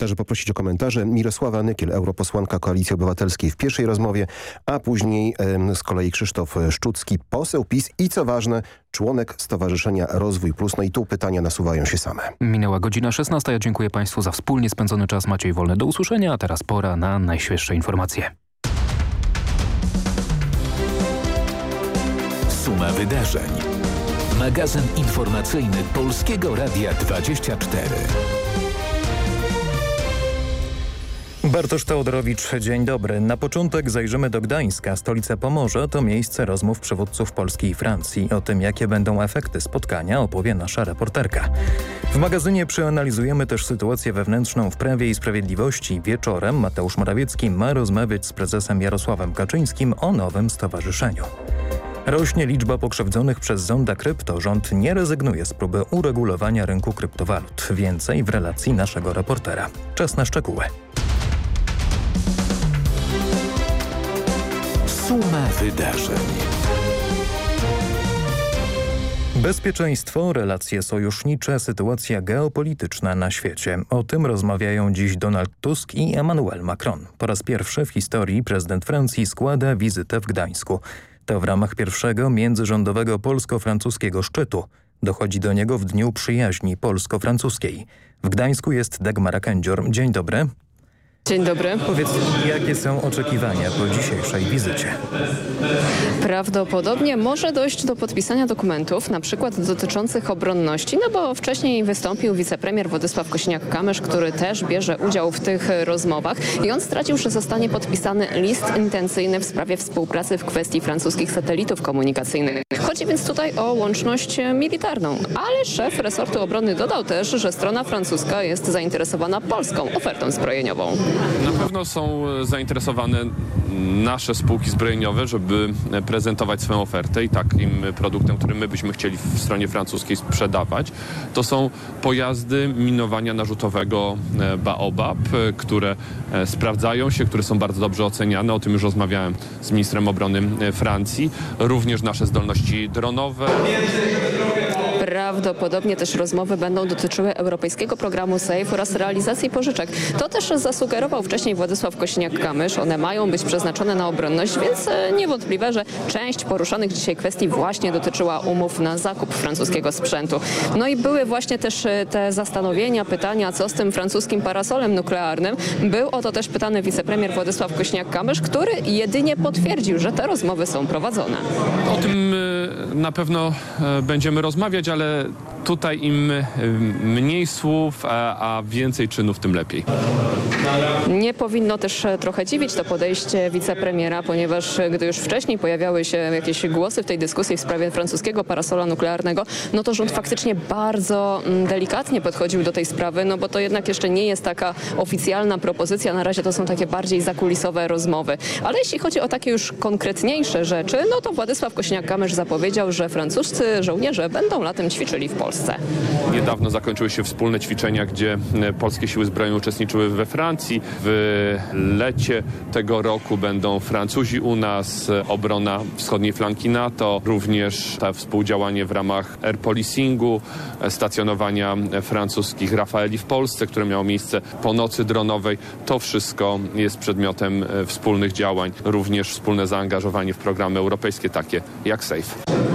Także poprosić o komentarze Mirosława Nykiel, europosłanka Koalicji Obywatelskiej w pierwszej rozmowie, a później z kolei Krzysztof Szczucki, poseł PiS i co ważne, członek Stowarzyszenia Rozwój Plus. No i tu pytania nasuwają się same. Minęła godzina 16. Ja dziękuję Państwu za wspólnie spędzony czas. Maciej Wolny do usłyszenia, a teraz pora na najświeższe informacje. Suma wydarzeń. Magazyn informacyjny Polskiego Radia 24. Bartosz Teodorowicz, dzień dobry. Na początek zajrzymy do Gdańska. Stolica Pomorza to miejsce rozmów przywódców Polski i Francji. O tym, jakie będą efekty spotkania opowie nasza reporterka. W magazynie przeanalizujemy też sytuację wewnętrzną w Prawie i Sprawiedliwości. Wieczorem Mateusz Morawiecki ma rozmawiać z prezesem Jarosławem Kaczyńskim o nowym stowarzyszeniu. Rośnie liczba pokrzywdzonych przez zonda krypto. Rząd nie rezygnuje z próby uregulowania rynku kryptowalut. Więcej w relacji naszego reportera. Czas na szczegóły. Suma wydarzeń. Bezpieczeństwo, relacje sojusznicze, sytuacja geopolityczna na świecie. O tym rozmawiają dziś Donald Tusk i Emmanuel Macron. Po raz pierwszy w historii prezydent Francji składa wizytę w Gdańsku. To w ramach pierwszego międzyrządowego polsko-francuskiego szczytu. Dochodzi do niego w Dniu Przyjaźni Polsko-Francuskiej. W Gdańsku jest Dagmara Kędzior. Dzień dobry. Dzień dobry. Powiedz, jakie są oczekiwania po dzisiejszej wizycie? Prawdopodobnie może dojść do podpisania dokumentów, na przykład dotyczących obronności, no bo wcześniej wystąpił wicepremier Władysław Kośniak-Kamysz, który też bierze udział w tych rozmowach i on stracił, że zostanie podpisany list intencyjny w sprawie współpracy w kwestii francuskich satelitów komunikacyjnych. Chodzi więc tutaj o łączność militarną, ale szef resortu obrony dodał też, że strona francuska jest zainteresowana polską ofertą zbrojeniową. Na pewno są zainteresowane nasze spółki zbrojeniowe, żeby prezentować swoją ofertę i takim produktem, który my byśmy chcieli w stronie francuskiej sprzedawać, to są pojazdy minowania narzutowego e, Baobab, e, które e, sprawdzają się, które są bardzo dobrze oceniane. O tym już rozmawiałem z ministrem obrony Francji. Również nasze zdolności dronowe. Prawdopodobnie też rozmowy będą dotyczyły europejskiego programu SAFE oraz realizacji pożyczek. To też zasugerował wcześniej Władysław Kośniak-Kamysz. One mają być przeznaczone na obronność, więc e, niewątpliwe, że część poruszanych dzisiaj kwestii właśnie dotyczyła umów na zakup francuskiego sprzętu. No i były właśnie też e, te zastanowienia, pytania, co z tym francuskim parasolem nuklearnym. Był o to też pytany wicepremier Władysław Kośniak-Kamysz, który jedynie potwierdził, że te rozmowy są prowadzone. O tym e, na pewno będziemy rozmawiać, ale lokale tutaj im mniej słów, a, więcej czynów, tym lepiej. Nie powinno też trochę dziwić to podejście wicepremiera, ponieważ gdy już wcześniej pojawiały się jakieś głosy w tej dyskusji w sprawie francuskiego parasola nuklearnego, no to rząd faktycznie bardzo mm, delikatnie podchodził do tej sprawy, no bo to jednak jeszcze nie jest taka oficjalna propozycja, na razie to są takie bardziej zakulisowe rozmowy. Ale jeśli chodzi o takie już konkretniejsze rzeczy, no to Władysław Kośniak-Kamysz zapowiedział, że francuscy żołnierze będą latem ćwiczyli w Polsce. Niedawno zakończyły się wspólne ćwiczenia, gdzie e, polskie siły zbrojne uczestniczyły we Francji. W lecie tego roku będą Francuzi u nas, e, obrona wschodniej flanki NATO, również to współdziałanie w ramach air policingu, e, stacjonowania francuskich Rafaeli w Polsce, które miało miejsce po nocy dronowej. To wszystko jest przedmiotem wspólnych działań, również wspólne zaangażowanie w programy europejskie takie jak SAFE.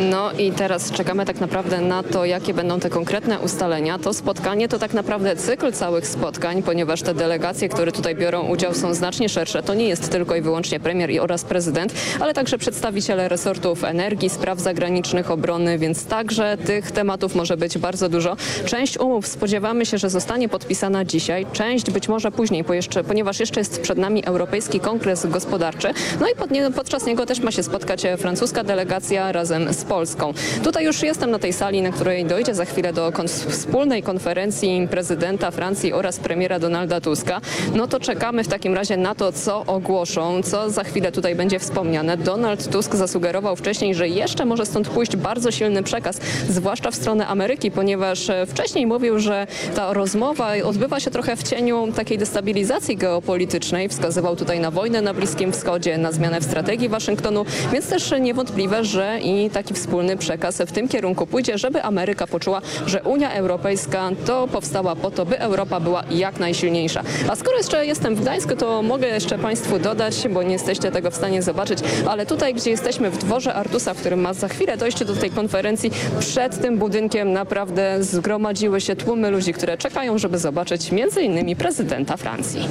No i teraz czekamy tak naprawdę na to, jakie będą te konkretne ustalenia. To spotkanie to tak naprawdę cykl całych spotkań, ponieważ te delegacje, które tutaj biorą udział są znacznie szersze. To nie jest tylko i wyłącznie premier i oraz prezydent, ale także przedstawiciele resortów energii, spraw zagranicznych, obrony, więc także tych tematów może być bardzo dużo. Część umów spodziewamy się, że zostanie podpisana dzisiaj, część być może później, jeszcze, ponieważ jeszcze jest przed nami Europejski Kongres Gospodarczy. No i pod nie, podczas niego też ma się spotkać francuska delegacja razem z Polską. Tutaj już jestem na tej sali, na której dojdzie za chwilę do wspólnej konferencji prezydenta Francji oraz premiera Donalda Tuska. No to czekamy w takim razie na to, co ogłoszą, co za chwilę tutaj będzie wspomniane. Donald Tusk zasugerował wcześniej, że jeszcze może stąd pójść bardzo silny przekaz, zwłaszcza w stronę Ameryki, ponieważ e, wcześniej mówił, że ta rozmowa odbywa się trochę w cieniu takiej destabilizacji geopolitycznej. Wskazywał tutaj na wojnę na Bliskim Wschodzie, na zmianę w strategii Waszyngtonu, więc też niewątpliwe, że i taki wspólny przekaz w tym kierunku pójdzie, żeby Ameryka poczuła, że Unia Europejska to powstała po to, by Europa była jak najsilniejsza. A skoro jeszcze jestem w Gdańsku, to mogę jeszcze Państwu dodać, bo nie jesteście tego w stanie zobaczyć, ale tutaj, gdzie jesteśmy w dworze Artusa, w którym ma za chwilę dojść do tej konferencji, przed tym budynkiem naprawdę zgromadziły się tłumy ludzi, które czekają, żeby zobaczyć innymi prezydenta Francji.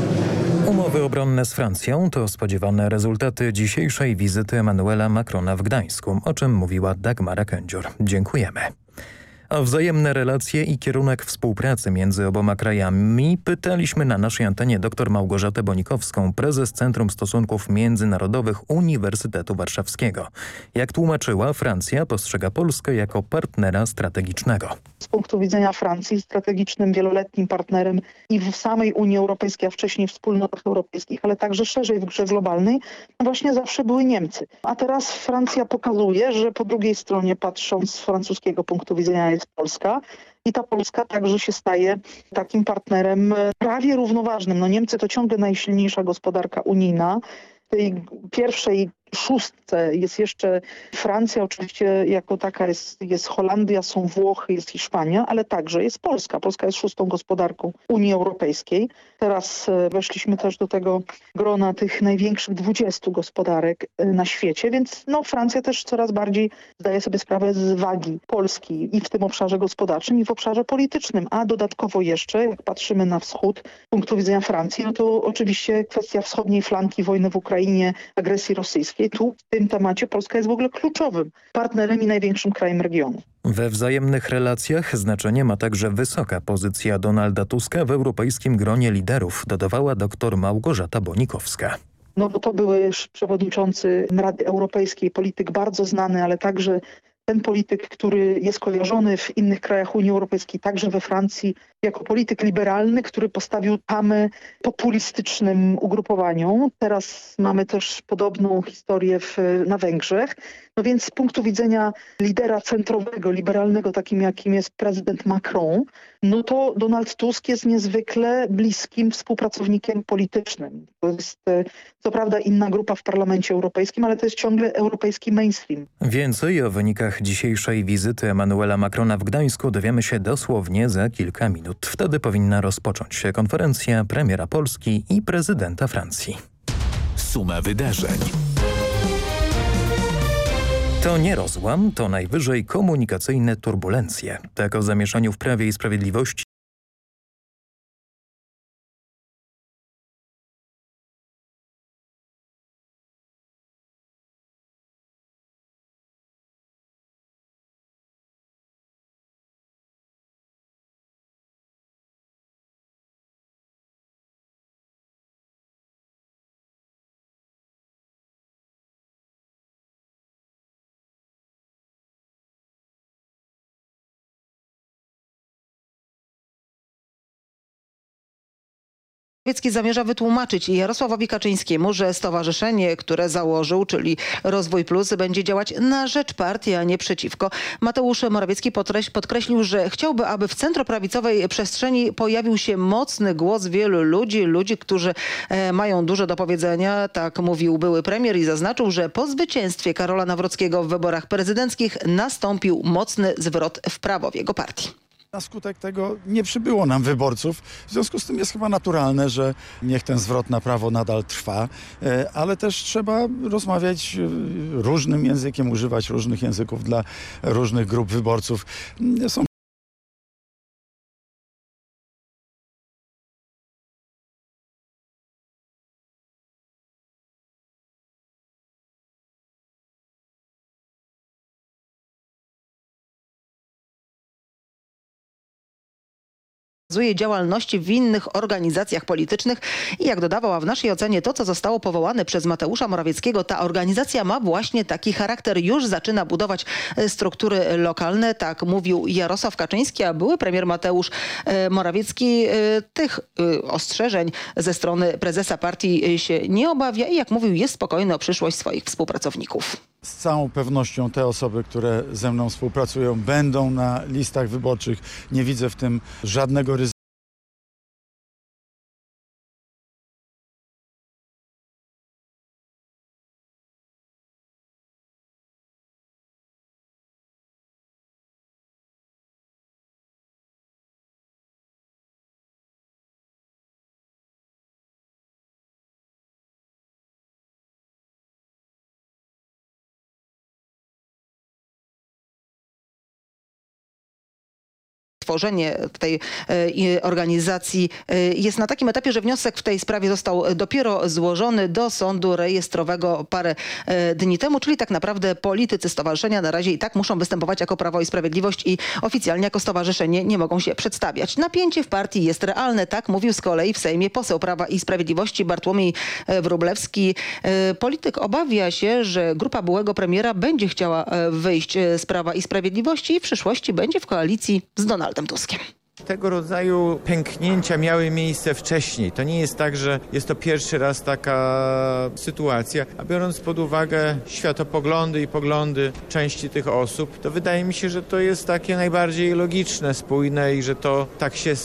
Umowy obronne z Francją to spodziewane rezultaty dzisiejszej wizyty Emmanuela Macrona w Gdańsku, o czym mówiła Dagmara Kędzior. Dziękujemy. O wzajemne relacje i kierunek współpracy między oboma krajami pytaliśmy na naszej antenie dr Małgorzatę Bonikowską, prezes Centrum Stosunków Międzynarodowych Uniwersytetu Warszawskiego. Jak tłumaczyła, Francja postrzega Polskę jako partnera strategicznego. Z punktu widzenia Francji strategicznym, wieloletnim partnerem i w samej Unii Europejskiej, a wcześniej wspólnotach europejskich, ale także szerzej w grze globalnej, no właśnie zawsze były Niemcy. A teraz Francja pokazuje, że po drugiej stronie, patrząc z francuskiego punktu widzenia, jest Polska. I ta Polska także się staje takim partnerem e, prawie równoważnym. No Niemcy to ciągle najsilniejsza gospodarka unijna. Tej pierwszej szóstce jest jeszcze Francja, oczywiście jako taka jest, jest Holandia, są Włochy, jest Hiszpania, ale także jest Polska. Polska jest szóstą gospodarką Unii Europejskiej. Teraz e, weszliśmy też do tego grona tych największych 20 gospodarek e, na świecie, więc no, Francja też coraz bardziej zdaje sobie sprawę z wagi Polski i w tym obszarze gospodarczym i w obszarze politycznym, a dodatkowo jeszcze, jak patrzymy na wschód z punktu widzenia Francji, no to oczywiście kwestia wschodniej flanki wojny w Ukrainie, agresji rosyjskiej, tu w tym temacie Polska jest w ogóle kluczowym partnerem i największym krajem regionu. We wzajemnych relacjach znaczenie ma także wysoka pozycja Donalda Tuska w europejskim gronie liderów, dodawała dr Małgorzata Bonikowska. No bo to były przewodniczący Rady Europejskiej, polityk bardzo znany, ale także ten polityk, który jest kojarzony w innych krajach Unii Europejskiej, także we Francji, jako polityk liberalny, który postawił tamę populistycznym ugrupowaniom. Teraz mamy też podobną historię w, na Węgrzech. No więc z punktu widzenia lidera centrowego, liberalnego, takim jakim jest prezydent Macron, no to Donald Tusk jest niezwykle bliskim współpracownikiem politycznym. To jest e, co prawda inna grupa w Parlamencie Europejskim, ale to jest ciągle europejski mainstream. Więcej o wynikach dzisiejszej wizyty Emmanuela Macrona w Gdańsku dowiemy się dosłownie za kilka minut. Wtedy powinna rozpocząć się konferencja premiera Polski i prezydenta Francji. Suma wydarzeń. To nie rozłam, to najwyżej komunikacyjne turbulencje. Tak o zamieszaniu w Prawie i Sprawiedliwości Morawiecki zamierza wytłumaczyć Jarosławowi Kaczyńskiemu, że stowarzyszenie, które założył, czyli Rozwój Plus, będzie działać na rzecz partii, a nie przeciwko. Mateusz Morawiecki podkreślił, że chciałby, aby w centroprawicowej przestrzeni pojawił się mocny głos wielu ludzi, ludzi, którzy e, mają dużo do powiedzenia. Tak mówił były premier i zaznaczył, że po zwycięstwie Karola Nawrockiego w wyborach prezydenckich nastąpił mocny zwrot w prawo w jego partii. Na skutek tego nie przybyło nam wyborców. W związku z tym jest chyba naturalne, że niech ten zwrot na prawo nadal trwa, e, ale też trzeba rozmawiać e, różnym językiem, używać różnych języków dla różnych grup wyborców. Są realizuje działalności w innych organizacjach politycznych i jak dodawała w naszej ocenie to, co zostało powołane przez Mateusza Morawieckiego, ta organizacja ma właśnie taki charakter. Już zaczyna budować e, struktury lokalne, tak mówił Jarosław Kaczyński, a były premier Mateusz e, Morawiecki e, tych ostrzeżeń ze strony prezesa partii się nie obawia i jak mówił jest spokojny o przyszłość swoich współpracowników. z całą pewnością te osoby, które ze mną współpracują, będą na listach wyborczych. Nie widzę w tym żadnego ryzyka. Utworzenie tej organizacji jest na takim etapie, że wniosek w tej sprawie został dopiero złożony do sądu rejestrowego parę dni temu, czyli tak naprawdę politycy stowarzyszenia na razie i tak muszą występować jako Prawo i Sprawiedliwość i oficjalnie jako stowarzyszenie nie mogą się przedstawiać. Napięcie w partii jest realne, tak mówił z kolei w Sejmie poseł Prawa i Sprawiedliwości Bartłomiej Wróblewski. Polityk obawia się, że grupa byłego premiera będzie chciała wyjść z Prawa i Sprawiedliwości i w przyszłości będzie w koalicji z Donaldem Tuskiem. Tego rodzaju pęknięcia miały miejsce wcześniej. To nie jest tak, że jest to pierwszy raz taka sytuacja. A biorąc pod uwagę światopoglądy i poglądy części tych osób, to wydaje mi się, że to jest takie najbardziej logiczne, spójne i że to tak się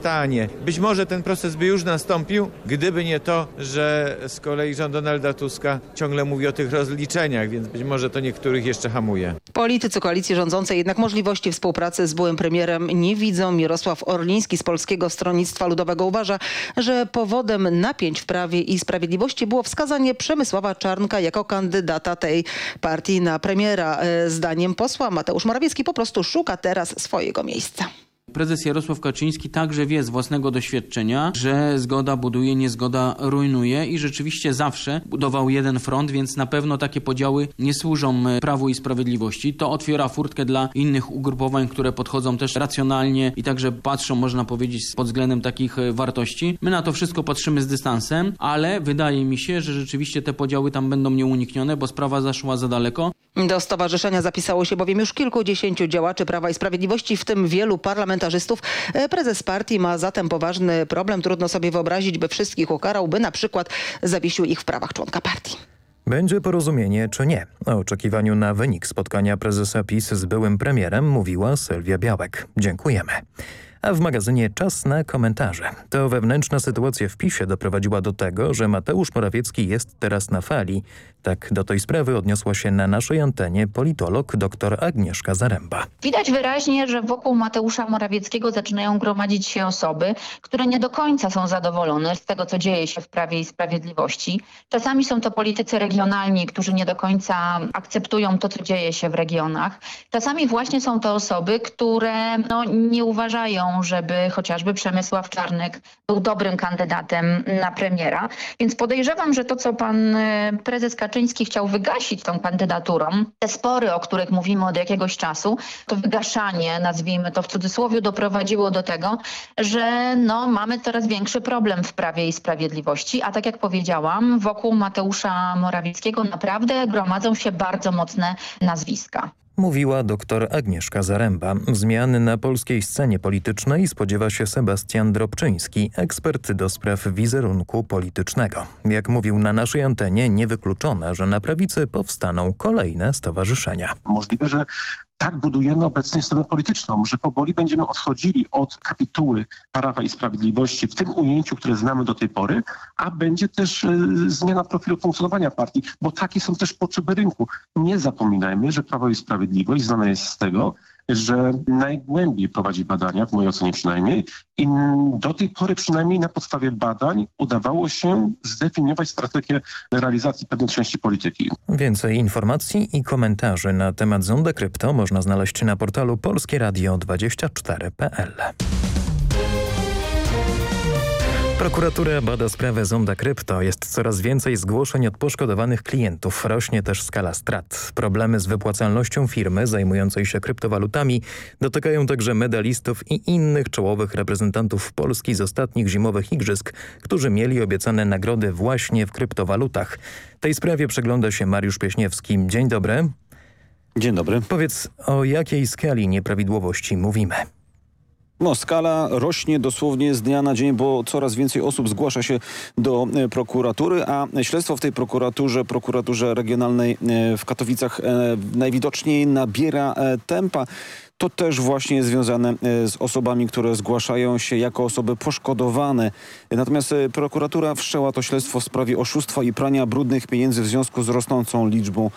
stanie. Być może ten proces by już nastąpił, gdyby nie to, że z kolei rząd Donalda Tuska ciągle mówi o tych rozliczeniach, więc być może to niektórych jeszcze hamuje. Politycy koalicji rządzącej jednak możliwości współpracy z byłym premierem nie widzą. Mirosław Orliński z Polskiego Stronnictwa Ludowego uważa, że powodem napięć w Prawie i Sprawiedliwości było wskazanie Przemysława Czarnka jako kandydata tej partii na premiera. Zdaniem posła Mateusz Morawiecki po prostu szuka teraz swojego miejsca. Prezes Jarosław Kaczyński także wie z własnego doświadczenia, że zgoda buduje, niezgoda rujnuje i rzeczywiście zawsze budował jeden front, więc na pewno takie podziały nie służą Prawu i Sprawiedliwości. To otwiera furtkę dla innych ugrupowań, które podchodzą też racjonalnie i także patrzą, można powiedzieć, pod względem takich wartości. My na to wszystko patrzymy z dystansem, ale wydaje mi się, że rzeczywiście te podziały tam będą nieuniknione, bo sprawa zaszła za daleko. Do stowarzyszenia zapisało się bowiem już kilkudziesięciu działaczy Prawa i Sprawiedliwości, w tym wielu parlamentarzystów parlamentarzystów. Prezes partii ma zatem poważny problem. Trudno sobie wyobrazić, by wszystkich ukarał, by na przykład zawiesił ich w prawach członka partii. Będzie porozumienie czy nie? O oczekiwaniu na wynik spotkania prezesa PiS z byłym premierem mówiła Sylwia Białek. Dziękujemy. A w magazynie czas na komentarze. To wewnętrzna sytuacja w PiSie doprowadziła do tego, że Mateusz Morawiecki jest teraz na fali. Tak do tej sprawy odniosła się na naszej antenie politolog dr Agnieszka Zaręba. Widać wyraźnie, że wokół Mateusza Morawieckiego zaczynają gromadzić się osoby, które nie do końca są zadowolone z tego, co dzieje się w Prawie i Sprawiedliwości. Czasami są to politycy regionalni, którzy nie do końca akceptują to, co dzieje się w regionach. Czasami właśnie są to osoby, które no, nie uważają, żeby chociażby Przemysław Czarnek był dobrym kandydatem na premiera. Więc podejrzewam, że to, co pan prezes Kaczyński chciał wygasić tą kandydaturą, te spory, o których mówimy od jakiegoś czasu, to wygaszanie, nazwijmy to w cudzysłowie, doprowadziło do tego, że no, mamy coraz większy problem w Prawie i Sprawiedliwości, a tak jak powiedziałam, wokół Mateusza Morawieckiego naprawdę gromadzą się bardzo mocne nazwiska. Mówiła dr Agnieszka Zaręba. Zmiany na polskiej scenie politycznej spodziewa się Sebastian Drobczyński, ekspert do spraw wizerunku politycznego. Jak mówił na naszej antenie, niewykluczone, że na prawicy powstaną kolejne stowarzyszenia. Możliwe, że tak budujemy obecnie scenę polityczną, że powoli będziemy odchodzili od kapituły Prawa i Sprawiedliwości w tym ujęciu, które znamy do tej pory, a będzie też y, zmiana profilu funkcjonowania partii, bo takie są też potrzeby rynku. Nie zapominajmy, że Prawo i Sprawiedliwość znane jest z tego, że najgłębiej prowadzi badania, w mojej ocenie przynajmniej, i do tej pory przynajmniej na podstawie badań udawało się zdefiniować strategię realizacji pewnej części polityki. Więcej informacji i komentarzy na temat Zonda Krypto można znaleźć na portalu polskieradio24.pl. Prokuratura bada sprawę Zonda Krypto. Jest coraz więcej zgłoszeń od poszkodowanych klientów. Rośnie też skala strat. Problemy z wypłacalnością firmy zajmującej się kryptowalutami dotykają także medalistów i innych czołowych reprezentantów Polski z ostatnich zimowych igrzysk, którzy mieli obiecane nagrody właśnie w kryptowalutach. Tej sprawie przygląda się Mariusz Pieśniewski. Dzień dobry. Dzień dobry. Powiedz, o jakiej skali nieprawidłowości mówimy? No, skala rośnie dosłownie z dnia na dzień, bo coraz więcej osób zgłasza się do e, prokuratury, a śledztwo w tej prokuraturze, prokuraturze regionalnej e, w Katowicach e, najwidoczniej nabiera tempa. To też właśnie jest związane z osobami, które zgłaszają się jako osoby poszkodowane. Natomiast prokuratura wszczęła to śledztwo w sprawie oszustwa i prania brudnych pieniędzy w związku z rosnącą liczbą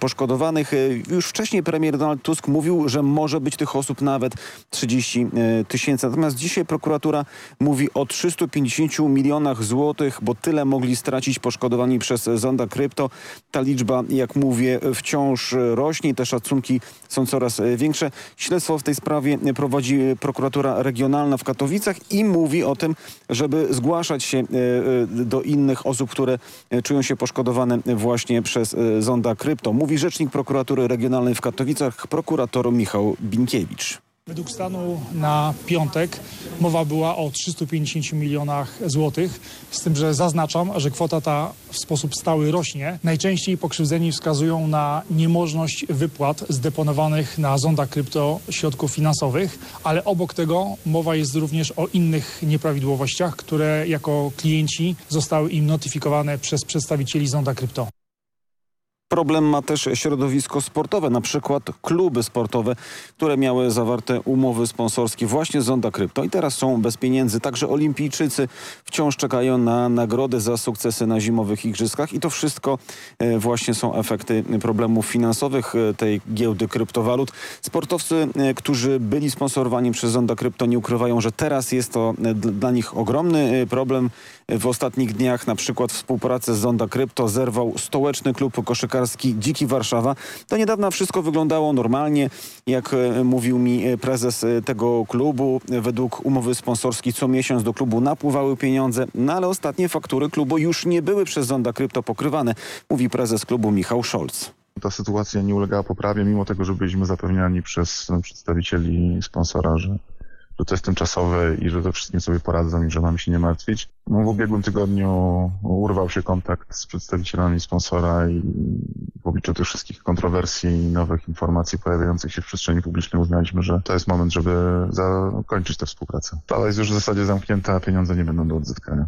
poszkodowanych. Już wcześniej premier Donald Tusk mówił, że może być tych osób nawet 30 tysięcy. Natomiast dzisiaj prokuratura mówi o 350 milionach złotych, bo tyle mogli stracić poszkodowani przez Zonda Krypto. Ta liczba, jak mówię, wciąż rośnie. Te szacunki są coraz większe. Śledztwo w tej sprawie prowadzi prokuratura regionalna w Katowicach i mówi o tym, żeby zgłaszać się do innych osób, które czują się poszkodowane właśnie przez zonda krypto. Mówi rzecznik prokuratury regionalnej w Katowicach, prokurator Michał Binkiewicz. Według stanu na piątek mowa była o 350 milionach złotych, z tym, że zaznaczam, że kwota ta w sposób stały rośnie. Najczęściej pokrzywdzeni wskazują na niemożność wypłat zdeponowanych na zonda krypto środków finansowych, ale obok tego mowa jest również o innych nieprawidłowościach, które jako klienci zostały im notyfikowane przez przedstawicieli zonda krypto. Problem ma też środowisko sportowe, na przykład kluby sportowe, które miały zawarte umowy sponsorskie właśnie z Zonda Krypto i teraz są bez pieniędzy. Także olimpijczycy wciąż czekają na nagrody za sukcesy na zimowych igrzyskach i to wszystko e, właśnie są efekty problemów finansowych e, tej giełdy kryptowalut. Sportowcy, e, którzy byli sponsorowani przez Zonda Krypto nie ukrywają, że teraz jest to dla nich ogromny problem. W ostatnich dniach na przykład współpracę z Zonda Krypto zerwał stołeczny klub koszykarski Dziki Warszawa. Do niedawna wszystko wyglądało normalnie. Jak e, mówił mi e, prezes e, tego klubu, według umowy sponsorskiej co miesiąc do klubu napływały pieniądze, no ale ostatnie faktury klubu już nie były przez Zonda Krypto pokrywane, mówi prezes klubu Michał Scholz. Ta sytuacja nie ulegała poprawie, mimo tego, że byliśmy zapewniani przez przedstawicieli sponsora, że że to jest tymczasowe i że to wszystkim sobie poradzą i że mamy się nie martwić. No, w ubiegłym tygodniu urwał się kontakt z przedstawicielami sponsora i w obliczu tych wszystkich kontrowersji i nowych informacji pojawiających się w przestrzeni publicznej uznaliśmy, że to jest moment, żeby zakończyć tę współpracę. Ale jest już w zasadzie zamknięta, a pieniądze nie będą do odzyskania.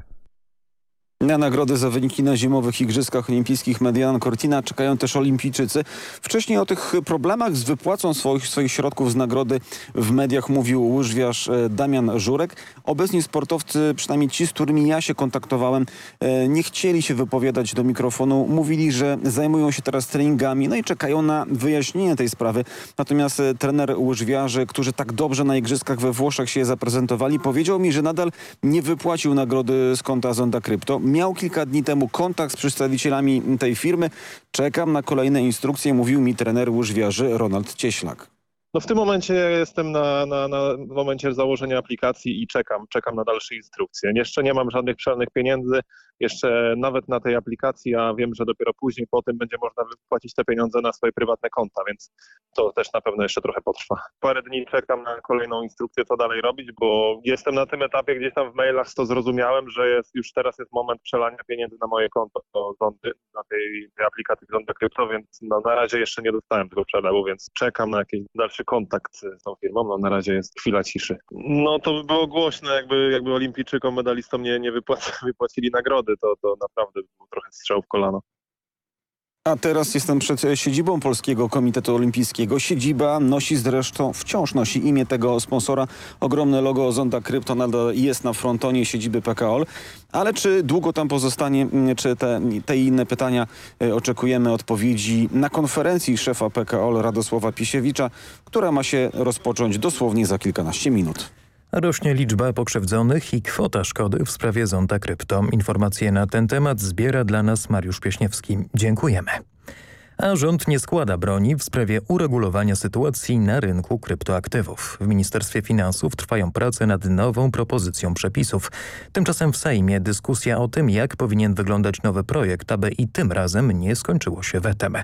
Na nagrody za wyniki na zimowych Igrzyskach Olimpijskich Median Cortina czekają też olimpijczycy. Wcześniej o tych problemach z wypłacą swoich, swoich środków z nagrody w mediach mówił łyżwiarz e, Damian Żurek. Obecni sportowcy, przynajmniej ci, z którymi ja się kontaktowałem, e, nie chcieli się wypowiadać do mikrofonu. Mówili, że zajmują się teraz treningami, no i czekają na wyjaśnienie tej sprawy. Natomiast e, trener łyżwiarzy, którzy tak dobrze na Igrzyskach we Włoszech się zaprezentowali, powiedział mi, że nadal nie wypłacił nagrody z konta Zonda Krypto miał kilka dni temu kontakt z przedstawicielami tej firmy. Czekam na kolejne instrukcje, mówił mi trener łyżwiarzy Ronald Cieślak. No w tym momencie jestem na, na, na momencie założenia aplikacji i czekam, czekam na dalsze instrukcje. Jeszcze nie mam żadnych przelnych pieniędzy, jeszcze nawet na tej aplikacji, a wiem, że dopiero później po tym będzie można wypłacić te pieniądze na swoje prywatne konta, więc to też na pewno jeszcze trochę potrwa. Parę dni czekam na kolejną instrukcję, co dalej robić, bo jestem na tym etapie, gdzieś tam w mailach to zrozumiałem, że jest, już teraz jest moment przelania pieniędzy na moje konto Zondy, na tej, tej aplikacji Zonda Krypto, więc no, na razie jeszcze nie dostałem tego przelewu, więc czekam na jakiś dalszy kontakt z tą firmą. No, na razie jest chwila ciszy. No to by było głośne, jakby, jakby olimpijczykom, medalistom nie, nie wypłacili nagrody to, to naprawdę był trochę strzał w kolano. A teraz jestem przed siedzibą Polskiego Komitetu Olimpijskiego. Siedziba nosi zresztą, wciąż nosi imię tego sponsora. Ogromne logo Zonda Krypto nadal jest na frontonie siedziby PKOL. Ale czy długo tam pozostanie, czy te, te inne pytania e, oczekujemy odpowiedzi na konferencji szefa PKOL Radosława Pisiewicza, która ma się rozpocząć dosłownie za kilkanaście minut. Rośnie liczba pokrzywdzonych i kwota szkody w sprawie Zonda Krypto. Informacje na ten temat zbiera dla nas Mariusz Pieśniewski. Dziękujemy a rząd nie składa broni w sprawie uregulowania sytuacji na rynku kryptoaktywów. W Ministerstwie Finansów trwają prace nad nową propozycją przepisów. Tymczasem w Sejmie dyskusja o tym, jak powinien wyglądać nowy projekt, aby i tym razem nie skończyło się wetem.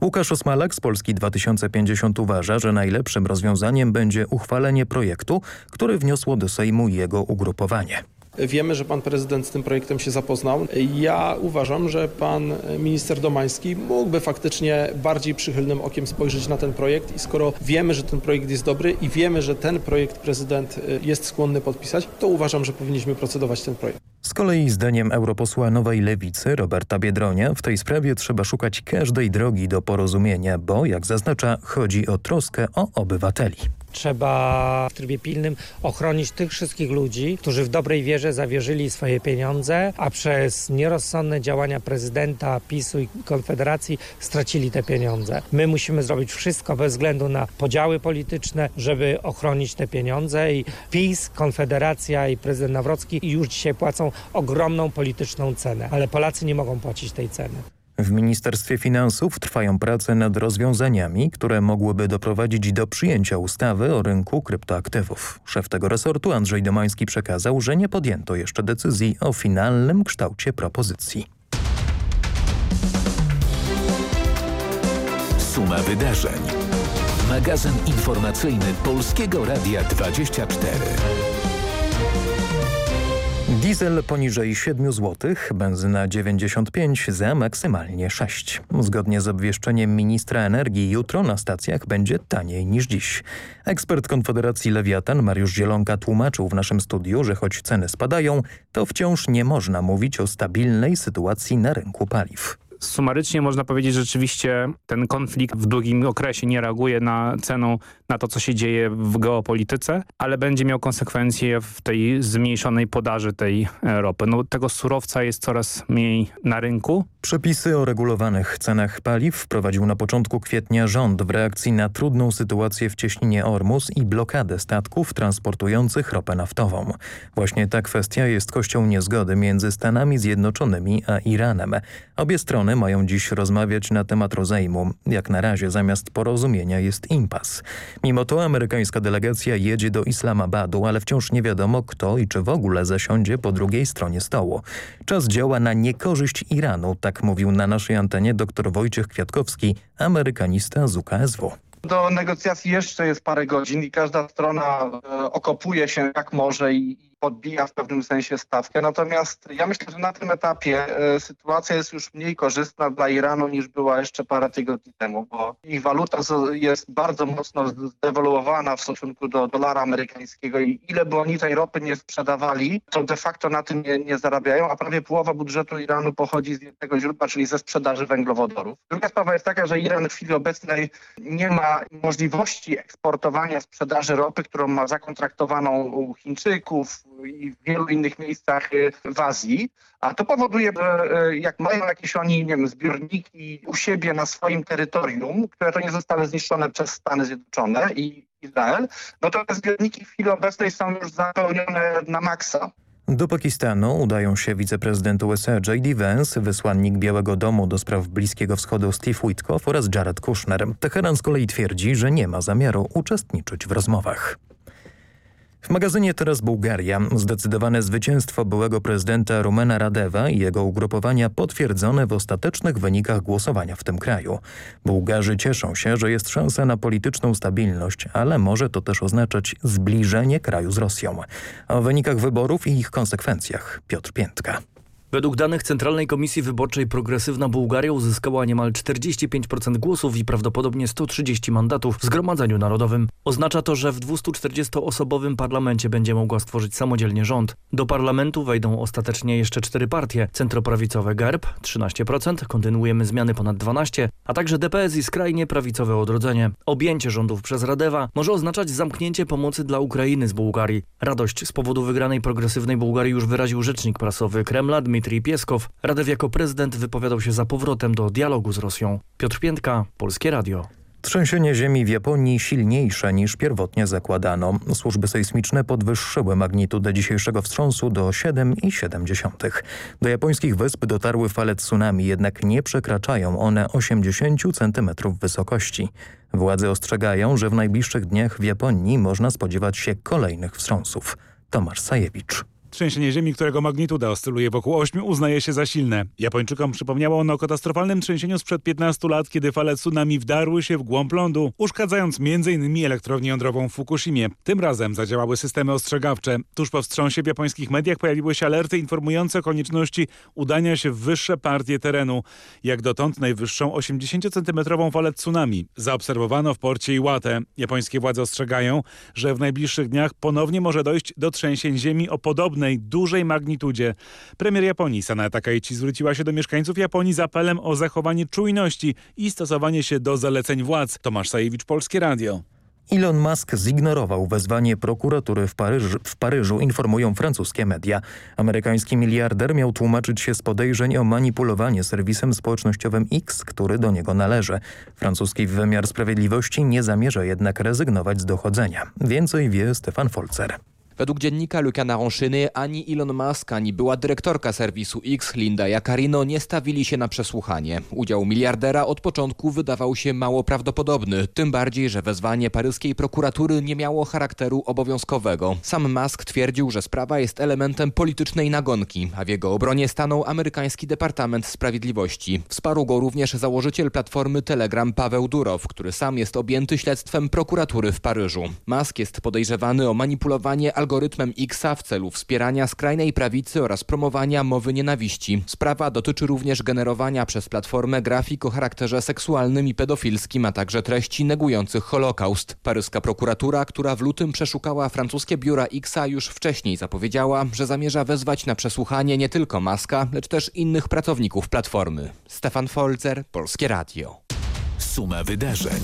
Łukasz Osmalak z Polski 2050 uważa, że najlepszym rozwiązaniem będzie uchwalenie projektu, który wniosło do Sejmu jego ugrupowanie. Wiemy, że pan prezydent z tym projektem się zapoznał. Ja uważam, że pan minister Domański mógłby faktycznie bardziej przychylnym okiem spojrzeć na ten projekt i skoro wiemy, że ten projekt jest dobry i wiemy, że ten projekt prezydent y, jest skłonny podpisać, to uważam, że powinniśmy procedować ten projekt. Z kolei zdaniem europosła Nowej Lewicy Roberta Biedronia w tej sprawie trzeba szukać każdej drogi do porozumienia, bo jak zaznacza chodzi o troskę o obywateli. Trzeba w trybie pilnym ochronić tych wszystkich ludzi, którzy w dobrej wierze zawierzyli swoje pieniądze, a przez nierozsądne działania prezydenta, PiSu i Konfederacji stracili te pieniądze. My musimy zrobić wszystko bez względu na podziały polityczne, żeby ochronić te pieniądze i PiS, Konfederacja i prezydent Nawrocki już dzisiaj płacą ogromną polityczną cenę, ale Polacy nie mogą płacić tej ceny. W Ministerstwie Finansów trwają prace nad rozwiązaniami, które mogłyby doprowadzić do przyjęcia ustawy o rynku kryptoaktywów. Szef tego resortu Andrzej Domański przekazał, że nie podjęto jeszcze decyzji o finalnym kształcie propozycji. Suma wydarzeń. Magazyn informacyjny Polskiego Radia 24. Diesel poniżej 7 zł, benzyna 95 za maksymalnie 6. Zgodnie z obwieszczeniem ministra energii jutro na stacjach będzie taniej niż dziś. Ekspert Konfederacji Lewiatan Mariusz Zielonka tłumaczył w naszym studiu, że choć ceny spadają, to wciąż nie można mówić o stabilnej sytuacji na rynku paliw sumarycznie można powiedzieć, że rzeczywiście ten konflikt w długim okresie nie reaguje na cenę, na to, co się dzieje w geopolityce, ale będzie miał konsekwencje w tej zmniejszonej podaży tej ropy. No, tego surowca jest coraz mniej na rynku. Przepisy o regulowanych cenach paliw wprowadził na początku kwietnia rząd w reakcji na trudną sytuację w cieśninie Ormus i blokadę statków transportujących ropę naftową. Właśnie ta kwestia jest kością niezgody między Stanami Zjednoczonymi a Iranem. Obie strony mają dziś rozmawiać na temat rozejmu. Jak na razie zamiast porozumienia jest impas. Mimo to amerykańska delegacja jedzie do Islamabadu, ale wciąż nie wiadomo kto i czy w ogóle zasiądzie po drugiej stronie stołu. Czas działa na niekorzyść Iranu, tak mówił na naszej antenie dr Wojciech Kwiatkowski, amerykanista z UKSW. Do negocjacji jeszcze jest parę godzin i każda strona e, okopuje się jak może i podbija w pewnym sensie stawkę. Natomiast ja myślę, że na tym etapie e, sytuacja jest już mniej korzystna dla Iranu niż była jeszcze parę tygodni temu, bo ich waluta jest bardzo mocno zdewaluowana w stosunku do dolara amerykańskiego i ile by oni tej ropy nie sprzedawali, to de facto na tym nie, nie zarabiają, a prawie połowa budżetu Iranu pochodzi z jednego źródła, czyli ze sprzedaży węglowodorów. Druga sprawa jest taka, że Iran w chwili obecnej nie ma możliwości eksportowania sprzedaży ropy, którą ma zakontraktowaną u Chińczyków, i w wielu innych miejscach y, w Azji. A to powoduje, że y, jak mają jakieś oni, nie wiem, zbiorniki u siebie na swoim terytorium, które to nie zostały zniszczone przez Stany Zjednoczone i Izrael, no to te zbiorniki w chwili obecnej są już zapełnione na maksa. Do Pakistanu udają się wiceprezydent USA J.D. Vance, wysłannik Białego Domu do spraw Bliskiego Wschodu Steve Witkoff oraz Jared Kushner. Teheran z kolei twierdzi, że nie ma zamiaru uczestniczyć w rozmowach. W magazynie Teraz Bułgaria zdecydowane zwycięstwo byłego prezydenta Rumena Radewa i jego ugrupowania potwierdzone w ostatecznych wynikach głosowania w tym kraju. Bułgarzy cieszą się, że jest szansa na polityczną stabilność, ale może to też oznaczać zbliżenie kraju z Rosją. O wynikach wyborów i ich konsekwencjach Piotr Piętka. Według danych Centralnej Komisji Wyborczej Progresywna Bułgaria uzyskała niemal 45% głosów i prawdopodobnie 130 mandatów w Zgromadzeniu Narodowym. Oznacza to, że w 240-osobowym parlamencie będzie mogła stworzyć samodzielnie rząd. Do parlamentu wejdą ostatecznie jeszcze cztery partie. Centroprawicowe GERB 13%, kontynuujemy zmiany ponad 12%, a także DPS i skrajnie prawicowe odrodzenie. Objęcie rządów przez Radewa może oznaczać zamknięcie pomocy dla Ukrainy z Bułgarii. Radość z powodu wygranej progresywnej Bułgarii już wyraził rzecznik prasowy Kremla Dmitrij Dmitrij Pieskow, Radew jako prezydent wypowiadał się za powrotem do dialogu z Rosją. Piotr Piętka, Polskie Radio. Trzęsienie ziemi w Japonii silniejsze niż pierwotnie zakładano. Służby sejsmiczne podwyższyły magnitudę dzisiejszego wstrząsu do 7,7. Do japońskich wysp dotarły fale tsunami, jednak nie przekraczają one 80 cm wysokości. Władze ostrzegają, że w najbliższych dniach w Japonii można spodziewać się kolejnych wstrząsów. Tomasz Sajewicz. Trzęsienie ziemi, którego magnituda oscyluje wokół 8, uznaje się za silne. Japończykom przypomniało ono o katastrofalnym trzęsieniu sprzed 15 lat, kiedy fale tsunami wdarły się w głąb lądu, uszkadzając m.in. elektrownię jądrową w Fukushimie. Tym razem zadziałały systemy ostrzegawcze. Tuż po wstrząsie w japońskich mediach pojawiły się alerty informujące o konieczności udania się w wyższe partie terenu. Jak dotąd najwyższą 80-centymetrową falę tsunami zaobserwowano w porcie Iwate. Japońskie władze ostrzegają, że w najbliższych dniach ponownie może dojść do trzęsień ziemi o podobnym podobnej, dużej magnitudzie. Premier Japonii Sana Takaichi zwróciła się do mieszkańców Japonii z apelem o zachowanie czujności i stosowanie się do zaleceń władz. Tomasz Sajewicz, Polskie Radio. Elon Musk zignorował wezwanie prokuratury w Paryżu, w Paryżu, informują francuskie media. Amerykański miliarder miał tłumaczyć się z podejrzeń o manipulowanie serwisem społecznościowym X, który do niego należy. Francuski wymiar sprawiedliwości nie zamierza jednak rezygnować z dochodzenia. Więcej wie Stefan Folzer. Według dziennika Le Canard ani Elon Musk, ani była dyrektorka serwisu X Linda Jacarino nie stawili się na przesłuchanie. Udział miliardera od początku wydawał się mało prawdopodobny, tym bardziej, że wezwanie paryskiej prokuratury nie miało charakteru obowiązkowego. Sam Musk twierdził, że sprawa jest elementem politycznej nagonki, a w jego obronie stanął amerykański Departament Sprawiedliwości. Wsparł go również założyciel platformy Telegram Paweł Durow, który sam jest objęty śledztwem prokuratury w Paryżu. Musk jest podejrzewany o manipulowanie algorytmem Xa w celu wspierania skrajnej prawicy oraz promowania mowy nienawiści. Sprawa dotyczy również generowania przez platformę grafik o charakterze seksualnym i pedofilskim, a także treści negujących Holokaust. Paryska prokuratura, która w lutym przeszukała francuskie biura Xa już wcześniej zapowiedziała, że zamierza wezwać na przesłuchanie nie tylko Maska, lecz też innych pracowników platformy. Stefan Folzer, Polskie Radio. Suma wydarzeń.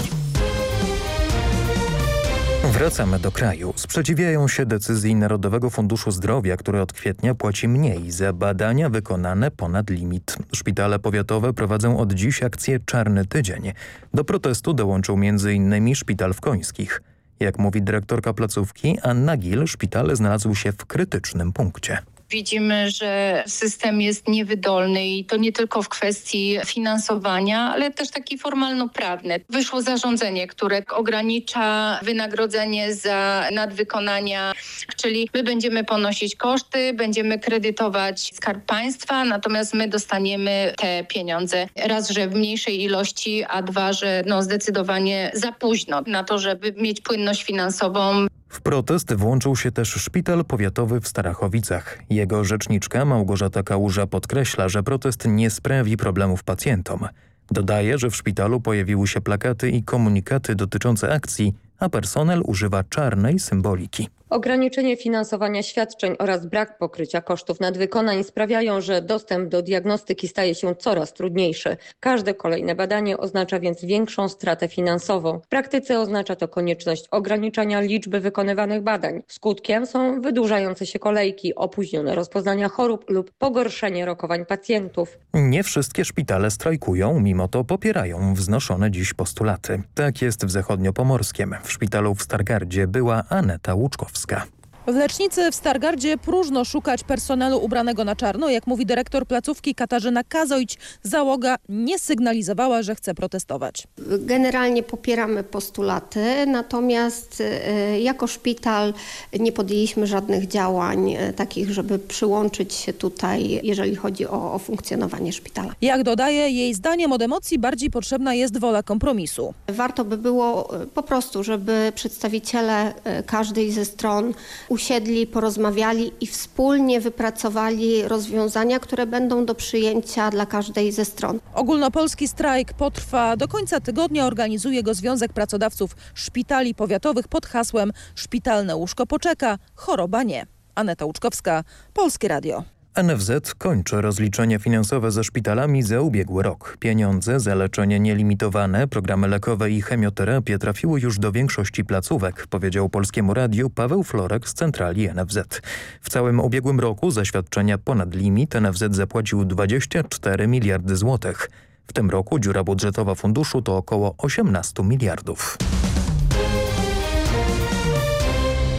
Wracamy do kraju. Sprzeciwiają się decyzji Narodowego Funduszu Zdrowia, który od kwietnia płaci mniej za badania wykonane ponad limit. Szpitale powiatowe prowadzą od dziś akcję Czarny Tydzień. Do protestu dołączył m.in. Szpital w Końskich. Jak mówi dyrektorka placówki Anna Gil, szpital znalazł się w krytycznym punkcie. Widzimy, że system jest niewydolny i to nie tylko w kwestii finansowania, ale też taki formalno-prawny. Wyszło zarządzenie, które ogranicza wynagrodzenie za nadwykonania, czyli my będziemy ponosić koszty, będziemy kredytować Skarb Państwa, natomiast my dostaniemy te pieniądze. Raz, że w mniejszej ilości, a dwa, że no zdecydowanie za późno na to, żeby mieć płynność finansową. W protest włączył się też szpital powiatowy w Starachowicach. Jego rzeczniczka Małgorzata Kałuża podkreśla, że protest nie sprawi problemów pacjentom. Dodaje, że w szpitalu pojawiły się plakaty i komunikaty dotyczące akcji, a personel używa czarnej symboliki. Ograniczenie finansowania świadczeń oraz brak pokrycia kosztów nadwykonań sprawiają, że dostęp do diagnostyki staje się coraz trudniejszy. Każde kolejne badanie oznacza więc większą stratę finansową. W praktyce oznacza to konieczność ograniczania liczby wykonywanych badań. Skutkiem są wydłużające się kolejki, opóźnione rozpoznania chorób lub pogorszenie rokowań pacjentów. Nie wszystkie szpitale strajkują, mimo to popierają wznoszone dziś postulaty. Tak jest w Zachodniopomorskiem. W szpitalu w Stargardzie była Aneta Łuczkowska. W lecznicy w Stargardzie próżno szukać personelu ubranego na czarno. Jak mówi dyrektor placówki Katarzyna Kazojć, załoga nie sygnalizowała, że chce protestować. Generalnie popieramy postulaty, natomiast y, jako szpital nie podjęliśmy żadnych działań y, takich, żeby przyłączyć się tutaj, jeżeli chodzi o, o funkcjonowanie szpitala. Jak dodaje, jej zdaniem od emocji bardziej potrzebna jest wola kompromisu. Warto by było y, po prostu, żeby przedstawiciele każdej ze stron usiedli, porozmawiali i wspólnie wypracowali rozwiązania, które będą do przyjęcia dla każdej ze stron. Ogólnopolski strajk potrwa do końca tygodnia. Organizuje go Związek Pracodawców Szpitali Powiatowych pod hasłem Szpitalne łóżko poczeka, choroba nie. Aneta Łuczkowska, Polskie Radio. NFZ kończy rozliczenie finansowe ze szpitalami za ubiegły rok. Pieniądze za leczenie nielimitowane, programy lekowe i chemioterapię trafiły już do większości placówek, powiedział Polskiemu Radiu Paweł Florek z centrali NFZ. W całym ubiegłym roku za świadczenia ponad limit NFZ zapłacił 24 miliardy złotych. W tym roku dziura budżetowa funduszu to około 18 miliardów.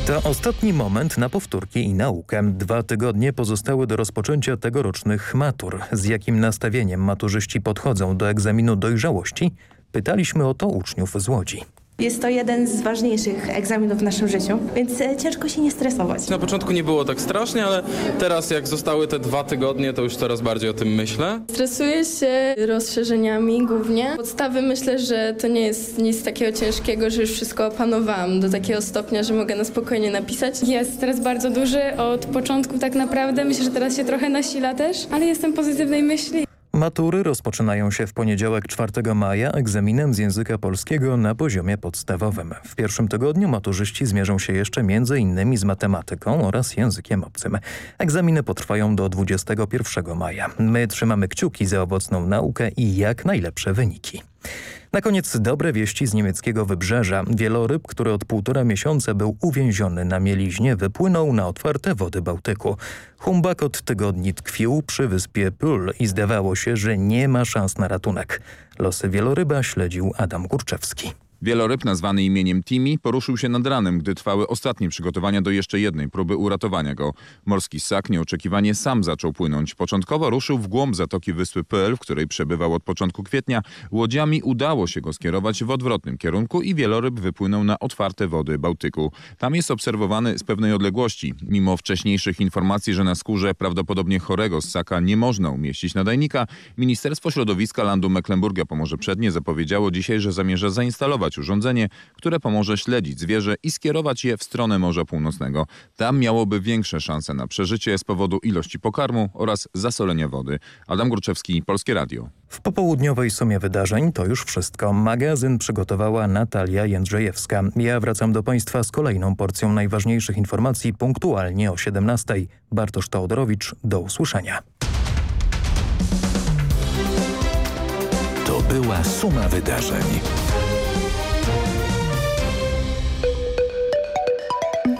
To ostatni moment na powtórki i naukę. Dwa tygodnie pozostały do rozpoczęcia tegorocznych matur. Z jakim nastawieniem maturzyści podchodzą do egzaminu dojrzałości? Pytaliśmy o to uczniów z Łodzi. Jest to jeden z ważniejszych egzaminów w naszym życiu, więc e, ciężko się nie stresować. Na początku nie było tak strasznie, ale teraz jak zostały te dwa tygodnie, to już coraz bardziej o tym myślę. Stresuję się rozszerzeniami głównie. Podstawy myślę, że to nie jest nic takiego ciężkiego, że już wszystko opanowałam do takiego stopnia, że mogę na spokojnie napisać. Jest stres bardzo duży od początku tak naprawdę. Myślę, że teraz się trochę nasila też, ale jestem pozytywnej myśli. Matury rozpoczynają się w poniedziałek 4 maja egzaminem z języka polskiego na poziomie podstawowym. W pierwszym tygodniu maturzyści zmierzą się jeszcze m.in. z matematyką oraz językiem obcym. Egzaminy potrwają do 21 maja. My trzymamy kciuki za owocną naukę i jak najlepsze wyniki. Na koniec dobre wieści z niemieckiego wybrzeża. Wieloryb, który od półtora miesiąca był uwięziony na mieliźnie, wypłynął na otwarte wody Bałtyku. Humbak od tygodni tkwił przy wyspie Pul i zdawało się, że nie ma szans na ratunek. Losy wieloryba śledził Adam Kurczewski. Wieloryb nazwany imieniem Timi poruszył się nad ranem, gdy trwały ostatnie przygotowania do jeszcze jednej próby uratowania go. Morski ssak nieoczekiwanie sam zaczął płynąć. Początkowo ruszył w głąb zatoki wyspy Pearl, w której przebywał od początku kwietnia. Łodziami udało się go skierować w odwrotnym kierunku i wieloryb wypłynął na otwarte wody Bałtyku. Tam jest obserwowany z pewnej odległości. Mimo wcześniejszych informacji, że na skórze prawdopodobnie chorego ssaka nie można umieścić nadajnika, Ministerstwo Środowiska Landu Mecklenburgia Pomorze Przednie zapowiedziało dzisiaj, że zamierza zainstalować urządzenie, które pomoże śledzić zwierzę i skierować je w stronę Morza Północnego. Tam miałoby większe szanse na przeżycie z powodu ilości pokarmu oraz zasolenia wody. Adam Gruczewski, Polskie Radio. W popołudniowej sumie wydarzeń to już wszystko. Magazyn przygotowała Natalia Jędrzejewska. Ja wracam do Państwa z kolejną porcją najważniejszych informacji punktualnie o 17. Bartosz Teodorowicz, do usłyszenia. To była suma wydarzeń.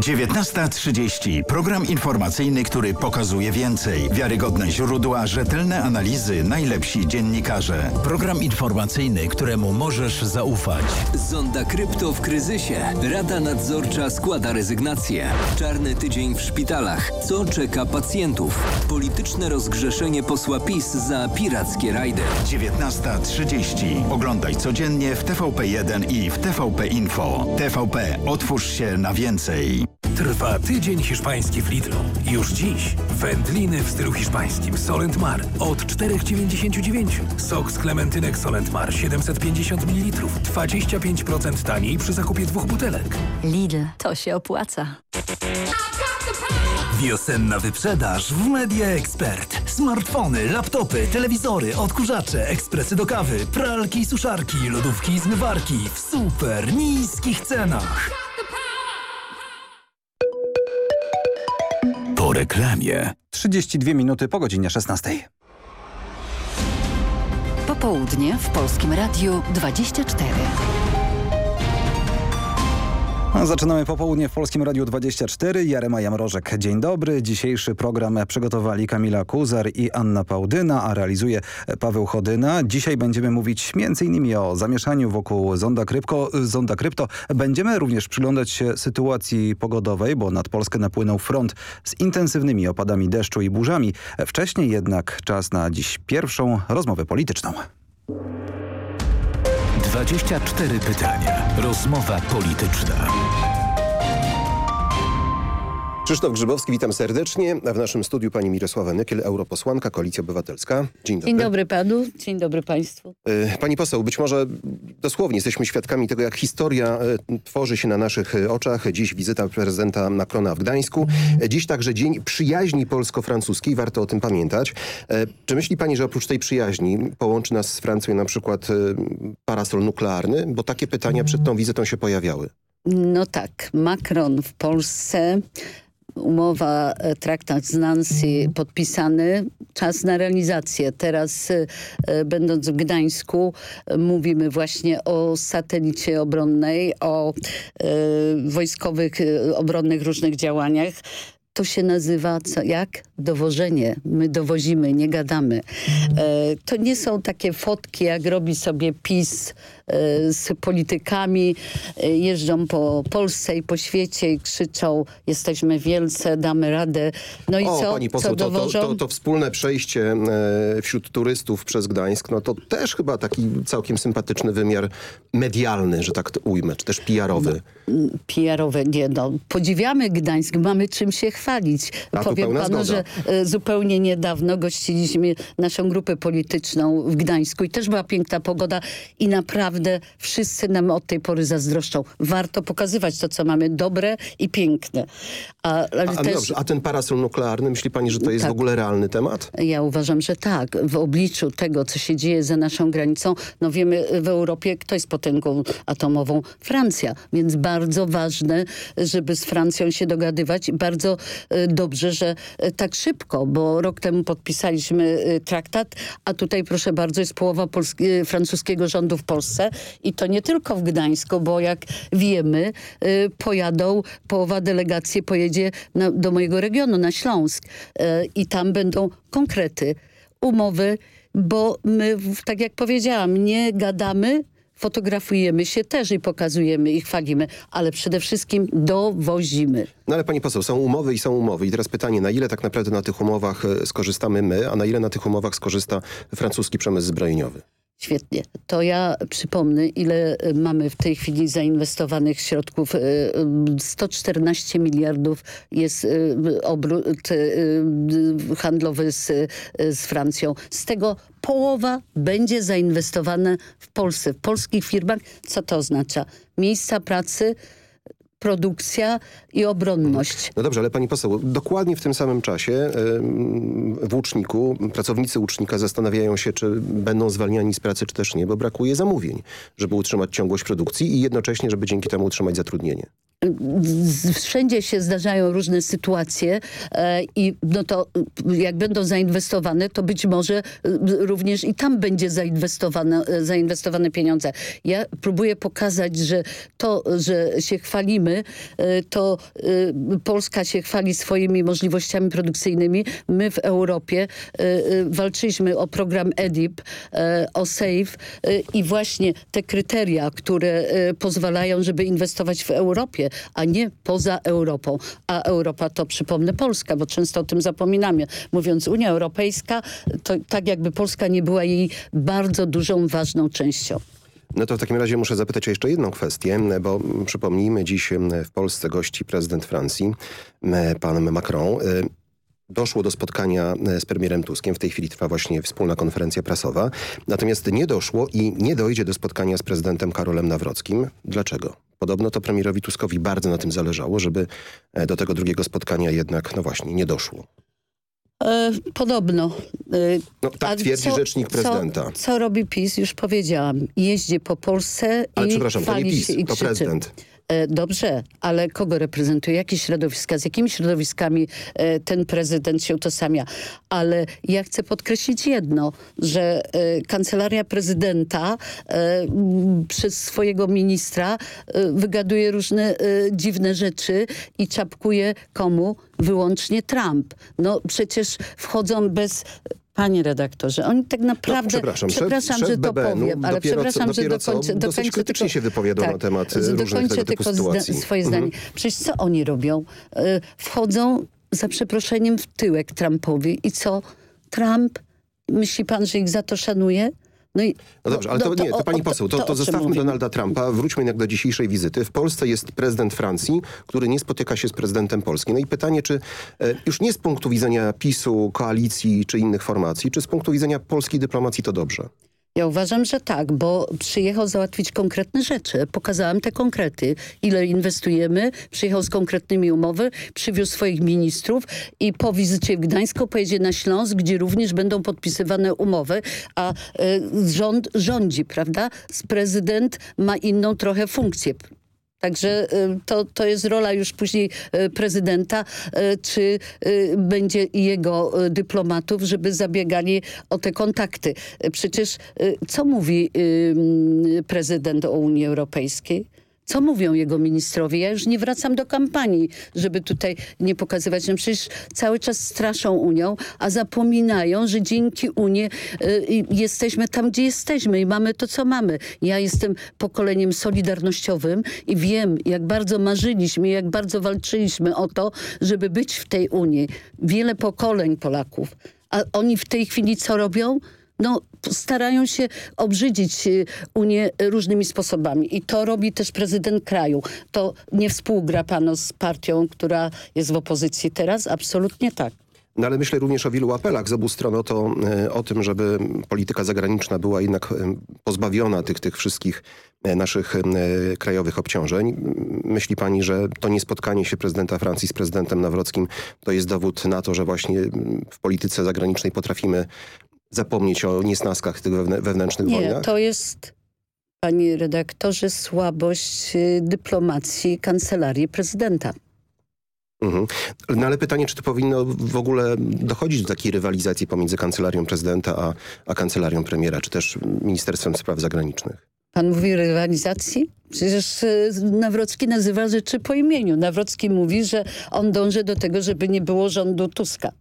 19.30. Program informacyjny, który pokazuje więcej. Wiarygodne źródła, rzetelne analizy, najlepsi dziennikarze. Program informacyjny, któremu możesz zaufać. Zonda Krypto w kryzysie. Rada nadzorcza składa rezygnację. Czarny tydzień w szpitalach. Co czeka pacjentów? Polityczne rozgrzeszenie posła PiS za pirackie rajdy. 19.30. Oglądaj codziennie w TVP1 i w TVP Info. TVP. Otwórz się na więcej. Trwa tydzień hiszpański w Lidlu. Już dziś wędliny w stylu hiszpańskim Solent Mar od 4,99. Sok z klementynek Solent Mar 750 ml. 25% taniej przy zakupie dwóch butelek. Lidl, to się opłaca. Wiosenna wyprzedaż w Media Expert. Smartfony, laptopy, telewizory, odkurzacze, ekspresy do kawy, pralki i suszarki, lodówki i zmywarki w super niskich cenach. Reklamie. 32 minuty po godzinie 16. Popołudnie w Polskim Radiu 24. Zaczynamy popołudnie w Polskim Radiu 24. Jarema Jamrożek. Dzień dobry. Dzisiejszy program przygotowali Kamila Kuzar i Anna Pałdyna, a realizuje Paweł Chodyna. Dzisiaj będziemy mówić m.in. o zamieszaniu wokół Zonda, Krypko, Zonda Krypto. Będziemy również przyglądać się sytuacji pogodowej, bo nad Polskę napłynął front z intensywnymi opadami deszczu i burzami. Wcześniej jednak czas na dziś pierwszą rozmowę polityczną. 24 pytania. Rozmowa polityczna. Krzysztof Grzybowski, witam serdecznie. A w naszym studiu pani Mirosława Nykiel, europosłanka, Koalicja Obywatelska. Dzień dobry. Dzień dobry panu, dzień dobry państwu. Y, Pani poseł, być może dosłownie jesteśmy świadkami tego, jak historia y, tworzy się na naszych y, oczach. Dziś wizyta prezydenta Macrona w Gdańsku. Dziś także Dzień Przyjaźni Polsko-Francuskiej. Warto o tym pamiętać. Czy myśli pani, że oprócz tej przyjaźni połączy nas z Francją na przykład parasol nuklearny? Bo takie pytania przed tą wizytą się pojawiały. No tak, Macron w Polsce umowa, e, traktat z Nancy podpisany, czas na realizację. Teraz e, będąc w Gdańsku e, mówimy właśnie o satelicie obronnej, o wojskowych, obronnych różnych działaniach. To się nazywa co, jak? Dowożenie. My dowozimy, nie gadamy. To nie są takie fotki, jak robi sobie PiS z politykami. E, jeżdżą po Polsce i po świecie i krzyczą jesteśmy wielce, damy radę. No i o, co? pani co poseł, to, to, to, to wspólne przejście e, wśród turystów przez Gdańsk, no to też chyba taki całkiem sympatyczny wymiar medialny, że tak to ujmę, czy też PR-owy. PR-owe, nie no. Podziwiamy Gdańsk, mamy czym się chwalić. A Powiem panu, zgoda. że e, zupełnie niedawno gościliśmy naszą grupę polityczną w Gdańsku i też była piękna pogoda i naprawdę naprawdę wszyscy nam od tej pory zazdroszczą. Warto pokazywać to, co mamy dobre i piękne. A, A, też... dobrze, a ten parasol nuklearny, myśli pani, że to jest Tak. w ogóle realny temat? Ja uważam, że tak. W obliczu tego, co się dzieje za naszą granicą, no wiemy w Europie, kto jest potęgą atomową? Francja. Więc bardzo ważne, żeby z Francją się dogadywać i bardzo e, dobrze, że e, tak szybko, bo rok temu podpisaliśmy traktat, a tutaj proszę bardzo jest połowa polski, francuskiego rządu w Polsce i to nie tylko w Gdańsku, bo jak wiemy, e, pojadą, połowa delegacji pojedzie na, do mojego regionu, na Śląsk e, i tam będą konkrety, umowy, bo my, tak jak powiedziałam, nie gadamy, fotografujemy się też i pokazujemy i chwalimy, ale przede wszystkim dowozimy. No ale pani poseł, są umowy i są umowy. I teraz pytanie, na ile tak naprawdę na tych umowach e, skorzystamy my, a na ile na tych umowach skorzysta francuski przemysł zbrojeniowy? Świetnie. To ja przypomnę, ile y, mamy w tej chwili zainwestowanych środków. Y, y, 114 miliardów jest y, obrót y, y, handlowy z, y, z Francją. Z tego połowa będzie zainwestowane w Polsce, w polskich firmach. Co to oznacza? Miejsca pracy, produkcja i obronność. No dobrze, ale pani poseł, dokładnie w tym samym czasie w Łuczniku pracownicy Łucznika zastanawiają się, czy będą zwalniani z pracy, czy też nie, bo brakuje zamówień, żeby utrzymać ciągłość produkcji i jednocześnie, żeby dzięki temu utrzymać zatrudnienie. Wszędzie się zdarzają różne sytuacje e, i no to jak będą zainwestowane, to być może y, również i tam będzie zainwestowane, e, zainwestowane pieniądze. Ja próbuję pokazać, że to, że się chwalimy, e, to Polska się chwali swoimi możliwościami produkcyjnymi. My w Europie e, e, walczyliśmy o program EDIP, e, o SAFE e, i właśnie te kryteria, które e, pozwalają, żeby inwestować w Europie, a nie poza Europą. A Europa to, przypomnę, Polska, bo często o tym zapominamy. Mówiąc Unia Europejska, to tak jakby Polska nie była jej bardzo dużą, ważną częścią. No to w takim razie muszę zapytać o jeszcze jedną kwestię, bo przypomnijmy, dziś w Polsce gości prezydent Francji, pan Macron. Doszło do spotkania e, z premierem Tuskiem. W tej chwili trwa właśnie wspólna konferencja prasowa. Natomiast nie doszło i nie dojdzie do spotkania z prezydentem Karolem Nawrockim. Dlaczego? Podobno to premierowi Tuskowi bardzo na tym zależało, żeby e, do tego drugiego spotkania jednak, no właśnie, nie doszło. E, podobno. E, No, tak twierdzi rzecznik prezydenta. Co, co robi PiS? Już powiedziałam. Jeździ po Polsce Ale i przepraszam, to nie PiS, to prezydent. E, Dobrze, ale kogo reprezentuje? Jakie środowiska? Z jakimi środowiskami e, ten prezydent się utożsamia? Ale ja chcę podkreślić jedno, że e, kancelaria prezydenta przez swojego ministra wygaduje różne dziwne rzeczy i czapkuje komu? Wyłącznie Trump. No przecież wchodzą bez... Panie redaktorze, oni tak naprawdę... przepraszam, szef- przepraszam szef że to BBN-u powiem, ale dopiero co- przepraszam, że dopiero co dokończę, dosyć dokończę krytycznie tylko, się wypowiadał na temat, e, że różnych tego typu sytuacji. swoje Mhm. zdanie. Przecież co oni robią? Y, Wchodzą za przeproszeniem w tyłek Trumpowi i co? Trump, myśli pan, że ich za to szanuje? No, i, No dobrze, ale to, nie, to o- pani o- poseł, to, to czym zostawmy mówimy? Donalda Trumpa, wróćmy jednak do dzisiejszej wizyty. W Polsce jest prezydent Francji, który nie spotyka się z prezydentem Polski. No i pytanie, czy e, już nie z punktu widzenia PiSu, koalicji czy innych formacji, czy z punktu widzenia polskiej dyplomacji to dobrze? Ja uważam, że tak, bo przyjechał załatwić konkretne rzeczy. Pokazałam te konkrety. Ile inwestujemy, przyjechał z konkretnymi umowy, przywiózł swoich ministrów i po wizycie w Gdańsku pojedzie na Śląsk, gdzie również będą podpisywane umowy, a e, rząd rządzi, prawda? Prezydent ma inną trochę funkcję. Także y, to, to jest rola już później y, prezydenta, y, czy będzie jego dyplomatów, żeby zabiegali o te kontakty. Przecież co mówi prezydent o Unii Europejskiej? Co mówią jego ministrowie? Ja już nie wracam do kampanii, żeby tutaj nie pokazywać. No przecież cały czas straszą Unią, a zapominają, że dzięki Unii y, i jesteśmy tam, gdzie jesteśmy i mamy to, co mamy. Ja jestem pokoleniem solidarnościowym i wiem, jak bardzo marzyliśmy, jak bardzo walczyliśmy o to, żeby być w tej Unii. Wiele pokoleń Polaków. A oni w tej chwili co robią? No, starają się obrzydzić y, Unię różnymi sposobami. I to robi też prezydent kraju. To nie współgra pano z partią, która jest w opozycji teraz? Absolutnie tak. No ale myślę również o wielu apelach z obu stron o to, e, o tym, żeby polityka zagraniczna była jednak e, pozbawiona tych, tych wszystkich naszych krajowych obciążeń. Myśli pani, że to niespotkanie się prezydenta Francji z prezydentem Nawrockim to jest dowód na to, że właśnie w polityce zagranicznej potrafimy zapomnieć o niesnaskach tych wewnę wewnętrznych Nie, wojnach? to jest, panie redaktorze, słabość y, dyplomacji kancelarii prezydenta. Mhm. No ale pytanie, czy to powinno w ogóle dochodzić do takiej rywalizacji pomiędzy kancelarią prezydenta a, a kancelarią premiera, czy też Ministerstwem Spraw Zagranicznych? Pan mówi o rywalizacji? Przecież y, Nawrocki nazywa rzeczy po imieniu. Nawrocki mówi, że on dąży do tego, żeby nie było rządu Tuska.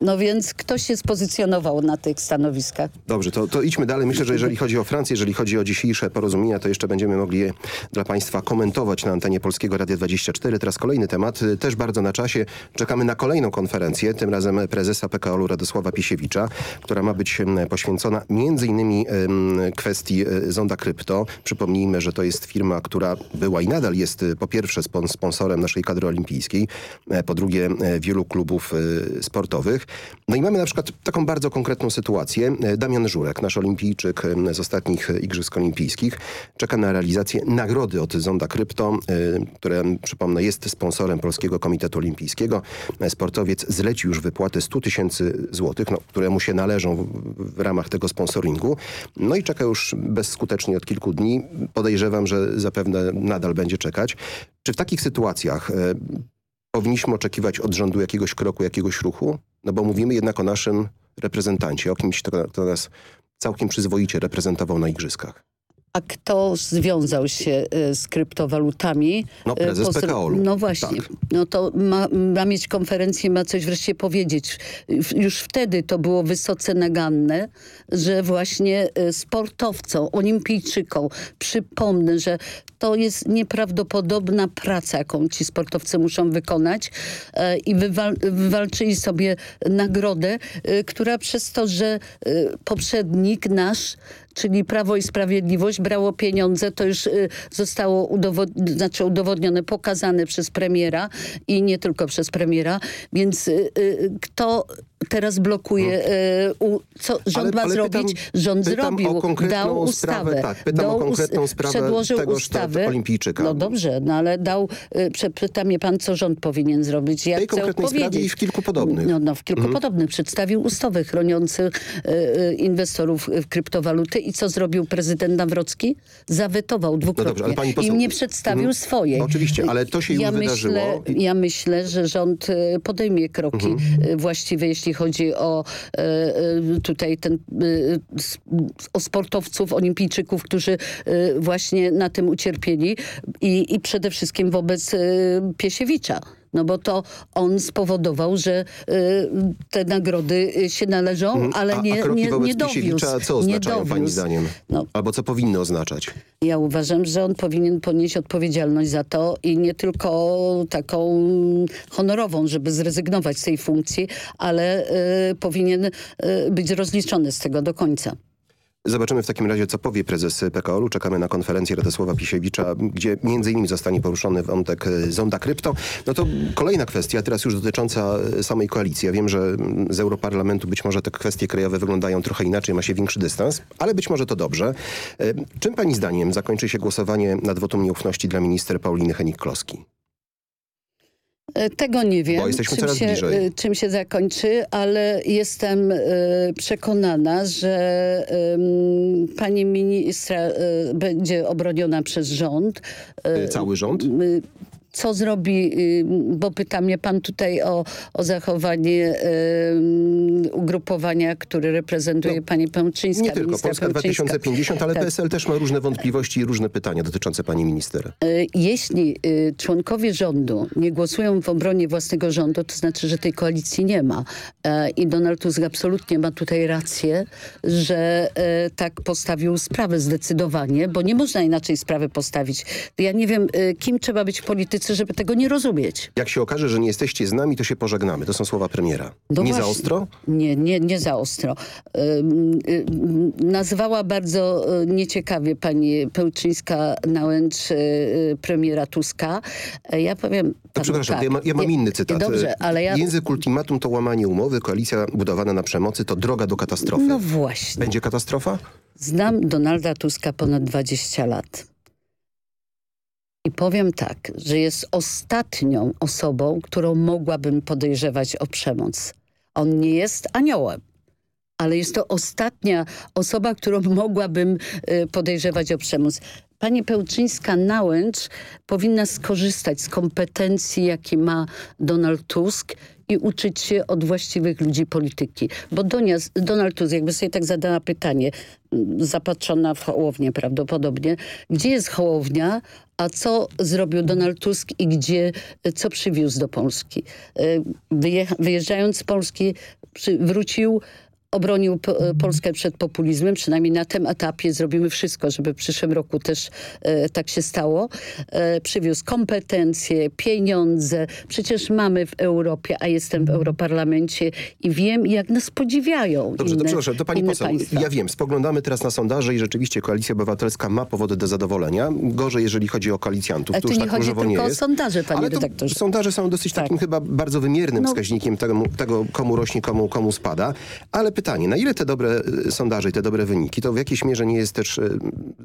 No więc kto się spozycjonował na tych stanowiskach? Dobrze, to, to idźmy dalej. Myślę, że jeżeli chodzi o Francję, jeżeli chodzi o dzisiejsze porozumienia, to jeszcze będziemy mogli je dla Państwa komentować na antenie Polskiego Radia 24. Teraz kolejny temat, y, też bardzo na czasie. Czekamy na kolejną konferencję, tym razem prezesa PKO-u Radosława Pisiewicza, która ma być poświęcona em, kwestii e, Zonda Krypto. Przypomnijmy, że to jest firma, która była i nadal jest y, po pierwsze spon sponsorem naszej kadry olimpijskiej, e, po drugie e, wielu klubów e, No i mamy na przykład taką bardzo konkretną sytuację. Damian Żurek, nasz olimpijczyk z ostatnich Igrzysk Olimpijskich, czeka na realizację nagrody od Zonda Krypto, które, przypomnę, jest sponsorem Polskiego Komitetu Olimpijskiego. Sportowiec zlecił już wypłatę 100 tysięcy złotych, no, które mu się należą w, w ramach tego sponsoringu. No i czeka już bezskutecznie od kilku dni. Podejrzewam, że zapewne nadal będzie czekać. Czy w takich sytuacjach powinniśmy oczekiwać od rządu jakiegoś kroku, jakiegoś ruchu? No bo mówimy jednak o naszym reprezentancie, o kimś, kto, nas całkiem przyzwoicie reprezentował na igrzyskach. A kto związał się y, z kryptowalutami? No, Y, prezes posr- PKO-u. No właśnie. Tak. No to ma, ma mieć konferencję, ma coś wreszcie powiedzieć. Już wtedy to było wysoce naganne, że właśnie y, sportowcom, olimpijczykom, przypomnę, że to jest nieprawdopodobna praca, jaką ci sportowcy muszą wykonać i wywal wywalczyli sobie nagrodę, która przez to, że poprzednik nasz czyli Prawo i Sprawiedliwość brało pieniądze, to już y, zostało udowod znaczy udowodnione, pokazane przez premiera i nie tylko przez premiera, więc y, y, kto teraz blokuje, y, u, co rząd Ale- ma ale zrobić? pytam- rząd pytam zrobił, o dał sprawę, ustawę. tak, pytam o dał us- konkretną sprawę przedłożył tegoż te- ustawę. olimpijczyka. No dobrze, no ale dał, y, prze- pyta mnie pan, co rząd powinien zrobić. Ja tej chcę konkretnej sprawie i w kilku podobnych. No, no w kilku Mhm. podobnych. Przedstawił ustawę chroniącą y, y, inwestorów w kryptowaluty i co zrobił prezydent Nawrocki? Zawetował dwukrotnie. No dobrze, ale pani poseł- I nie przedstawił Mhm. swojej. Oczywiście, ale to się już ja wydarzyło. Myślę, ja myślę, że rząd y, podejmie kroki Mhm. y, właściwe, jeśli chodzi o y, y, tutaj ten, s- o sportowców, olimpijczyków, którzy właśnie na tym ucierpieli i, i przede wszystkim wobec Piesiewicza. No bo to on spowodował, że y, te nagrody y, się należą, Mhm. ale a, nie, a kroki nie, wobec nie dowiózł. Co oznaczają pani zdaniem? No. Albo co powinny oznaczać? Ja uważam, że on powinien ponieść odpowiedzialność za to i nie tylko taką honorową, żeby zrezygnować z tej funkcji, ale y, powinien y, być rozliczony z tego do końca. Zobaczymy w takim razie, co powie prezes PKO-u. Czekamy na konferencję Radosława Pisiewicza, gdzie między innymi zostanie poruszony wątek e, Zonda Krypto. No to kolejna kwestia, teraz już dotycząca e, samej koalicji. Ja wiem, że z Europarlamentu być może te kwestie krajowe wyglądają trochę inaczej, ma się większy dystans, ale być może to dobrze. E, Czym pani zdaniem zakończy się głosowanie nad wotum nieufności dla minister Pauliny Henik-Kloski? E, Tego nie wiem, czym, się, e, czym się zakończy, ale jestem e, przekonana, że pani ministra będzie obroniona przez rząd. Cały rząd? Co zrobi, y, bo pyta mnie pan tutaj o, o zachowanie em, ugrupowania, które reprezentuje pani Pełczyńska. No, Nie tylko, Polska Pełczyńska. 2050, ale Tak. PSL też ma różne wątpliwości i różne pytania dotyczące pani minister. E, Jeśli y, członkowie rządu nie głosują w obronie własnego rządu, to znaczy, że tej koalicji nie ma. I Donald Tusk absolutnie ma tutaj rację, że tak postawił sprawę zdecydowanie, bo nie można inaczej sprawy postawić. Ja nie wiem, kim trzeba być w polityce, chcę, żeby tego nie rozumieć. Jak się okaże, że nie jesteście z nami, to się pożegnamy. To są słowa premiera. No nie za właśnie. ostro? Nie, nie, nie za ostro. Nazwała bardzo y, nieciekawie pani Pełczyńska-Nałęcz y, y, premiera Tuska. E, Ja powiem... To przepraszam, tak, ja, ma, ja mam nie- inny cytat. Dobrze, ale ja... Język ultimatum to łamanie umowy, koalicja budowana na przemocy to droga do katastrofy. No właśnie. Będzie katastrofa? Znam Donalda Tuska ponad 20 lat. I powiem tak, że jest ostatnią osobą, którą mogłabym podejrzewać o przemoc. On nie jest aniołem, ale jest to ostatnia osoba, którą mogłabym y, podejrzewać o przemoc. Pani Pełczyńska-Nałęcz powinna skorzystać z kompetencji, jakie ma Donald Tusk i uczyć się od właściwych ludzi polityki. Bo Donia- Donald Tusk, jakby sobie tak zadała pytanie, mm, zapatrzona w Hołownię prawdopodobnie, gdzie jest Hołownia, a co zrobił Donald Tusk i gdzie, co przywiózł do Polski. Wyjecha- Wyjeżdżając z Polski wrócił obronił po, Polskę przed populizmem, przynajmniej na tym etapie zrobimy wszystko, żeby w przyszłym roku też e, tak się stało. E, przywiózł kompetencje, pieniądze. Przecież mamy w Europie, a jestem w Europarlamencie i wiem, jak nas podziwiają Dobrze, inne, to przepraszam, to pani poseł, państwa. ja wiem, spoglądamy teraz na sondaże i rzeczywiście Koalicja Obywatelska ma powody do zadowolenia. Gorzej, jeżeli chodzi o koalicjantów, Ale to już nie tak chodzi tylko nie o jest. sondaże, panie Ale redaktorze. sondaże są dosyć takim chyba bardzo wymiernym No. wskaźnikiem tego, tego, komu rośnie, komu, komu spada. Ale pytanie, na ile te dobre y, sondaże i te dobre wyniki, to w jakiejś mierze nie jest też y,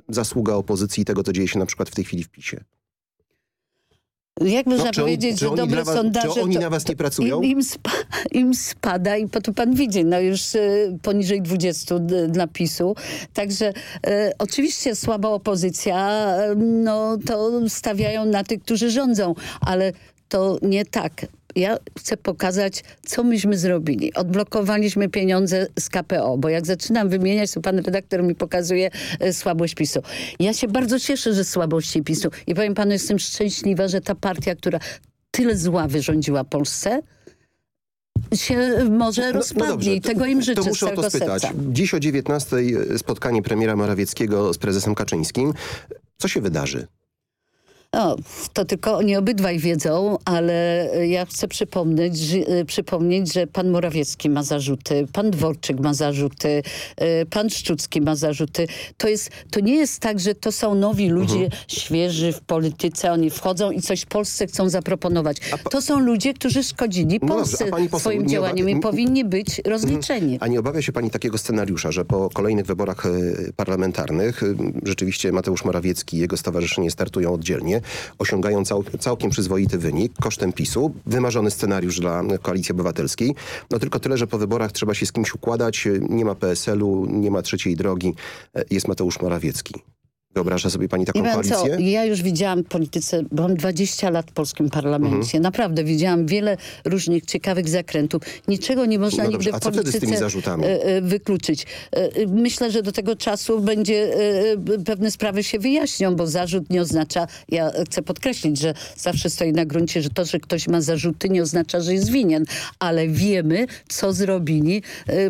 zasługa opozycji i tego, co dzieje się na przykład w tej chwili w PiSie? Jak można No, czy oni- powiedzieć, że dobre was- sondaże... czy oni to- na was nie pracują? Im, im, spa, im spada i po to pan widzi, no już y, poniżej 20 d- dla PiSu. Także y, oczywiście słaba opozycja, y, no to stawiają na tych, którzy rządzą, ale to nie tak. Ja chcę pokazać, co myśmy zrobili. Odblokowaliśmy pieniądze z KPO, bo jak zaczynam wymieniać, to pan redaktor mi pokazuje e, słabość PiSu. Ja się bardzo cieszę, że słabości PiSu. I powiem panu, jestem szczęśliwa, że ta partia, która tyle zła wyrządziła Polsce, się może rozpadnie i tego im życzę No, to muszę o to spytać. serca. Dziś o 19 spotkanie premiera Morawieckiego z prezesem Kaczyńskim. Co się wydarzy? No, to tylko oni obydwaj wiedzą, ale ja chcę przypomnieć, że, e, przypomnieć, że pan Morawiecki ma zarzuty, pan Dworczyk ma zarzuty, e, pan Szczucki ma zarzuty. To, jest, to nie jest tak, że to są nowi ludzie, Mhm. świeży w polityce, oni wchodzą i coś Polsce chcą zaproponować. To są ludzie, którzy szkodzili No dobrze, Polsce pani poseł, swoim nie działaniem i powinni być rozliczeni. A nie obawia się pani takiego scenariusza, że po kolejnych wyborach parlamentarnych rzeczywiście Mateusz Morawiecki i jego stowarzyszenie startują oddzielnie, osiągają cał, całkiem przyzwoity wynik kosztem PiSu, wymarzony scenariusz dla Koalicji Obywatelskiej. No tylko tyle, że po wyborach trzeba się z kimś układać, nie ma PSL-u, nie ma trzeciej drogi, e, jest Mateusz Morawiecki. Wyobraża sobie pani taką I pan co, koalicję? ja już widziałam w polityce, byłam 20 lat w polskim parlamencie. Mhm. Naprawdę widziałam wiele różnych ciekawych zakrętów. Niczego nie można No nigdy dobrze, a w polityce tymi zarzutami? e, e, wykluczyć. E, Myślę, że do tego czasu będzie pewne sprawy się wyjaśnią, bo zarzut nie oznacza, ja chcę podkreślić, że zawsze stoi na gruncie, że to, że ktoś ma zarzuty nie oznacza, że jest winien, ale wiemy, co zrobili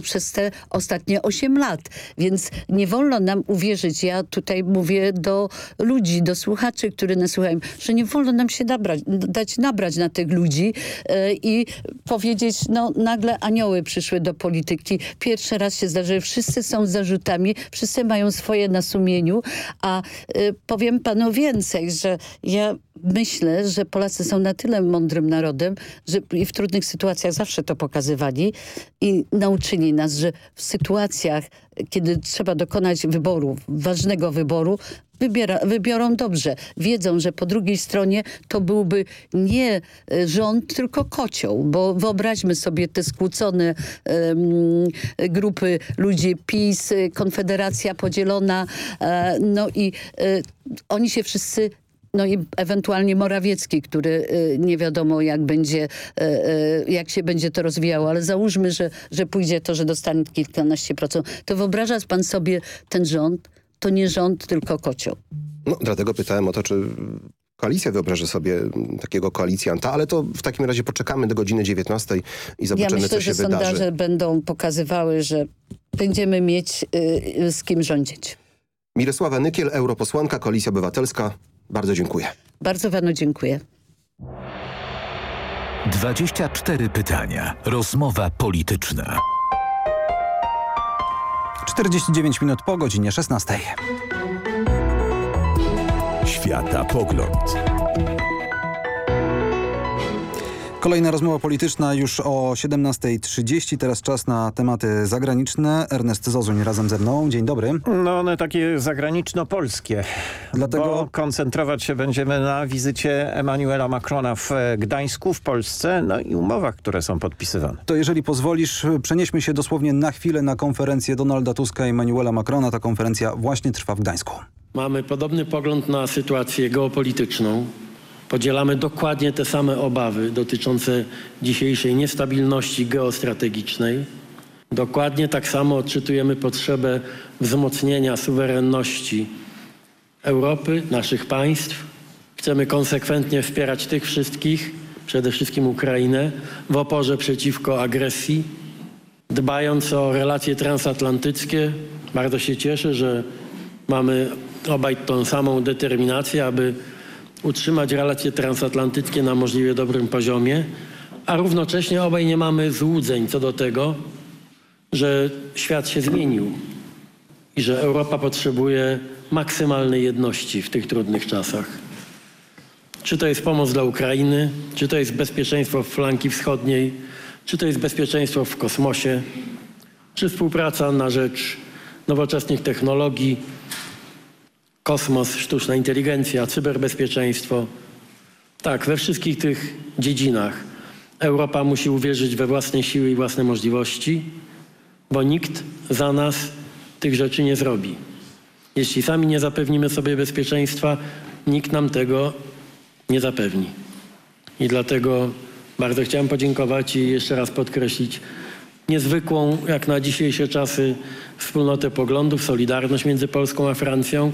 przez te ostatnie 8 lat. Więc nie wolno nam uwierzyć, ja tutaj mówię do ludzi, do słuchaczy, którzy nas słuchają, że nie wolno nam się nabrać, dać nabrać na tych ludzi e, i powiedzieć, no nagle anioły przyszły do polityki. Pierwszy raz się zdarzyło, wszyscy są zarzutami, wszyscy mają swoje na sumieniu, a e, powiem panu więcej, że ja myślę, że Polacy są na tyle mądrym narodem, że i w trudnych sytuacjach zawsze to pokazywali i nauczyli nas, że w sytuacjach, kiedy trzeba dokonać wyboru, ważnego wyboru, wybiera, wybiorą dobrze. Wiedzą, że po drugiej stronie to byłby nie e, rząd, tylko kocioł, bo wyobraźmy sobie te skłócone em, grupy ludzi, PiS, Konfederacja podzielona, e, no i e, oni się wszyscy no i ewentualnie Morawiecki, który y, nie wiadomo jak będzie, y, y, jak się będzie to rozwijało, ale załóżmy, że, że pójdzie to, że dostanie kilkanaście procent. To wyobraża pan sobie ten rząd? To nie rząd, tylko kocioł. No, dlatego pytałem o to, czy koalicja wyobraża sobie takiego koalicjanta, ale to w takim razie poczekamy do godziny 19 i zobaczymy, ja myślę, co się że wydarzy. sondaże będą pokazywały, że będziemy mieć z kim rządzić. Mirosława Nykiel, europosłanka, Koalicja Obywatelska. Bardzo dziękuję. Bardzo panu dziękuję. 24 pytania. Rozmowa polityczna. 49 minut po godzinie 16. Świata pogląd. Kolejna rozmowa polityczna już o 17.30. Teraz czas na tematy zagraniczne. Ernest Zozuń razem ze mną. Dzień dobry. No one takie zagraniczno-polskie. Dlatego Bo koncentrować się będziemy na wizycie Emmanuela Macrona w Gdańsku, w Polsce, no i umowach, które są podpisywane. To jeżeli pozwolisz, przenieśmy się dosłownie na chwilę na konferencję Donalda Tuska i Emmanuela Macrona. Ta konferencja właśnie trwa w Gdańsku. Mamy podobny pogląd na sytuację geopolityczną. Podzielamy dokładnie te same obawy dotyczące dzisiejszej niestabilności geostrategicznej. Dokładnie tak samo odczytujemy potrzebę wzmocnienia suwerenności Europy, naszych państw. Chcemy konsekwentnie wspierać tych wszystkich, przede wszystkim Ukrainę, w oporze przeciwko agresji, dbając o relacje transatlantyckie. Bardzo się cieszę, że mamy obaj tą samą determinację, aby utrzymać relacje transatlantyckie na możliwie dobrym poziomie, a równocześnie obaj nie mamy złudzeń co do tego, że świat się zmienił i że Europa potrzebuje maksymalnej jedności w tych trudnych czasach. Czy to jest pomoc dla Ukrainy, czy to jest bezpieczeństwo w flanki wschodniej, czy to jest bezpieczeństwo w kosmosie, czy współpraca na rzecz nowoczesnych technologii, kosmos, sztuczna inteligencja, cyberbezpieczeństwo. Tak, we wszystkich tych dziedzinach Europa musi uwierzyć we własne siły i własne możliwości, bo nikt za nas tych rzeczy nie zrobi. Jeśli sami nie zapewnimy sobie bezpieczeństwa, nikt nam tego nie zapewni. I dlatego bardzo chciałem podziękować i jeszcze raz podkreślić niezwykłą, jak na dzisiejsze czasy, wspólnotę poglądów, solidarność między Polską a Francją.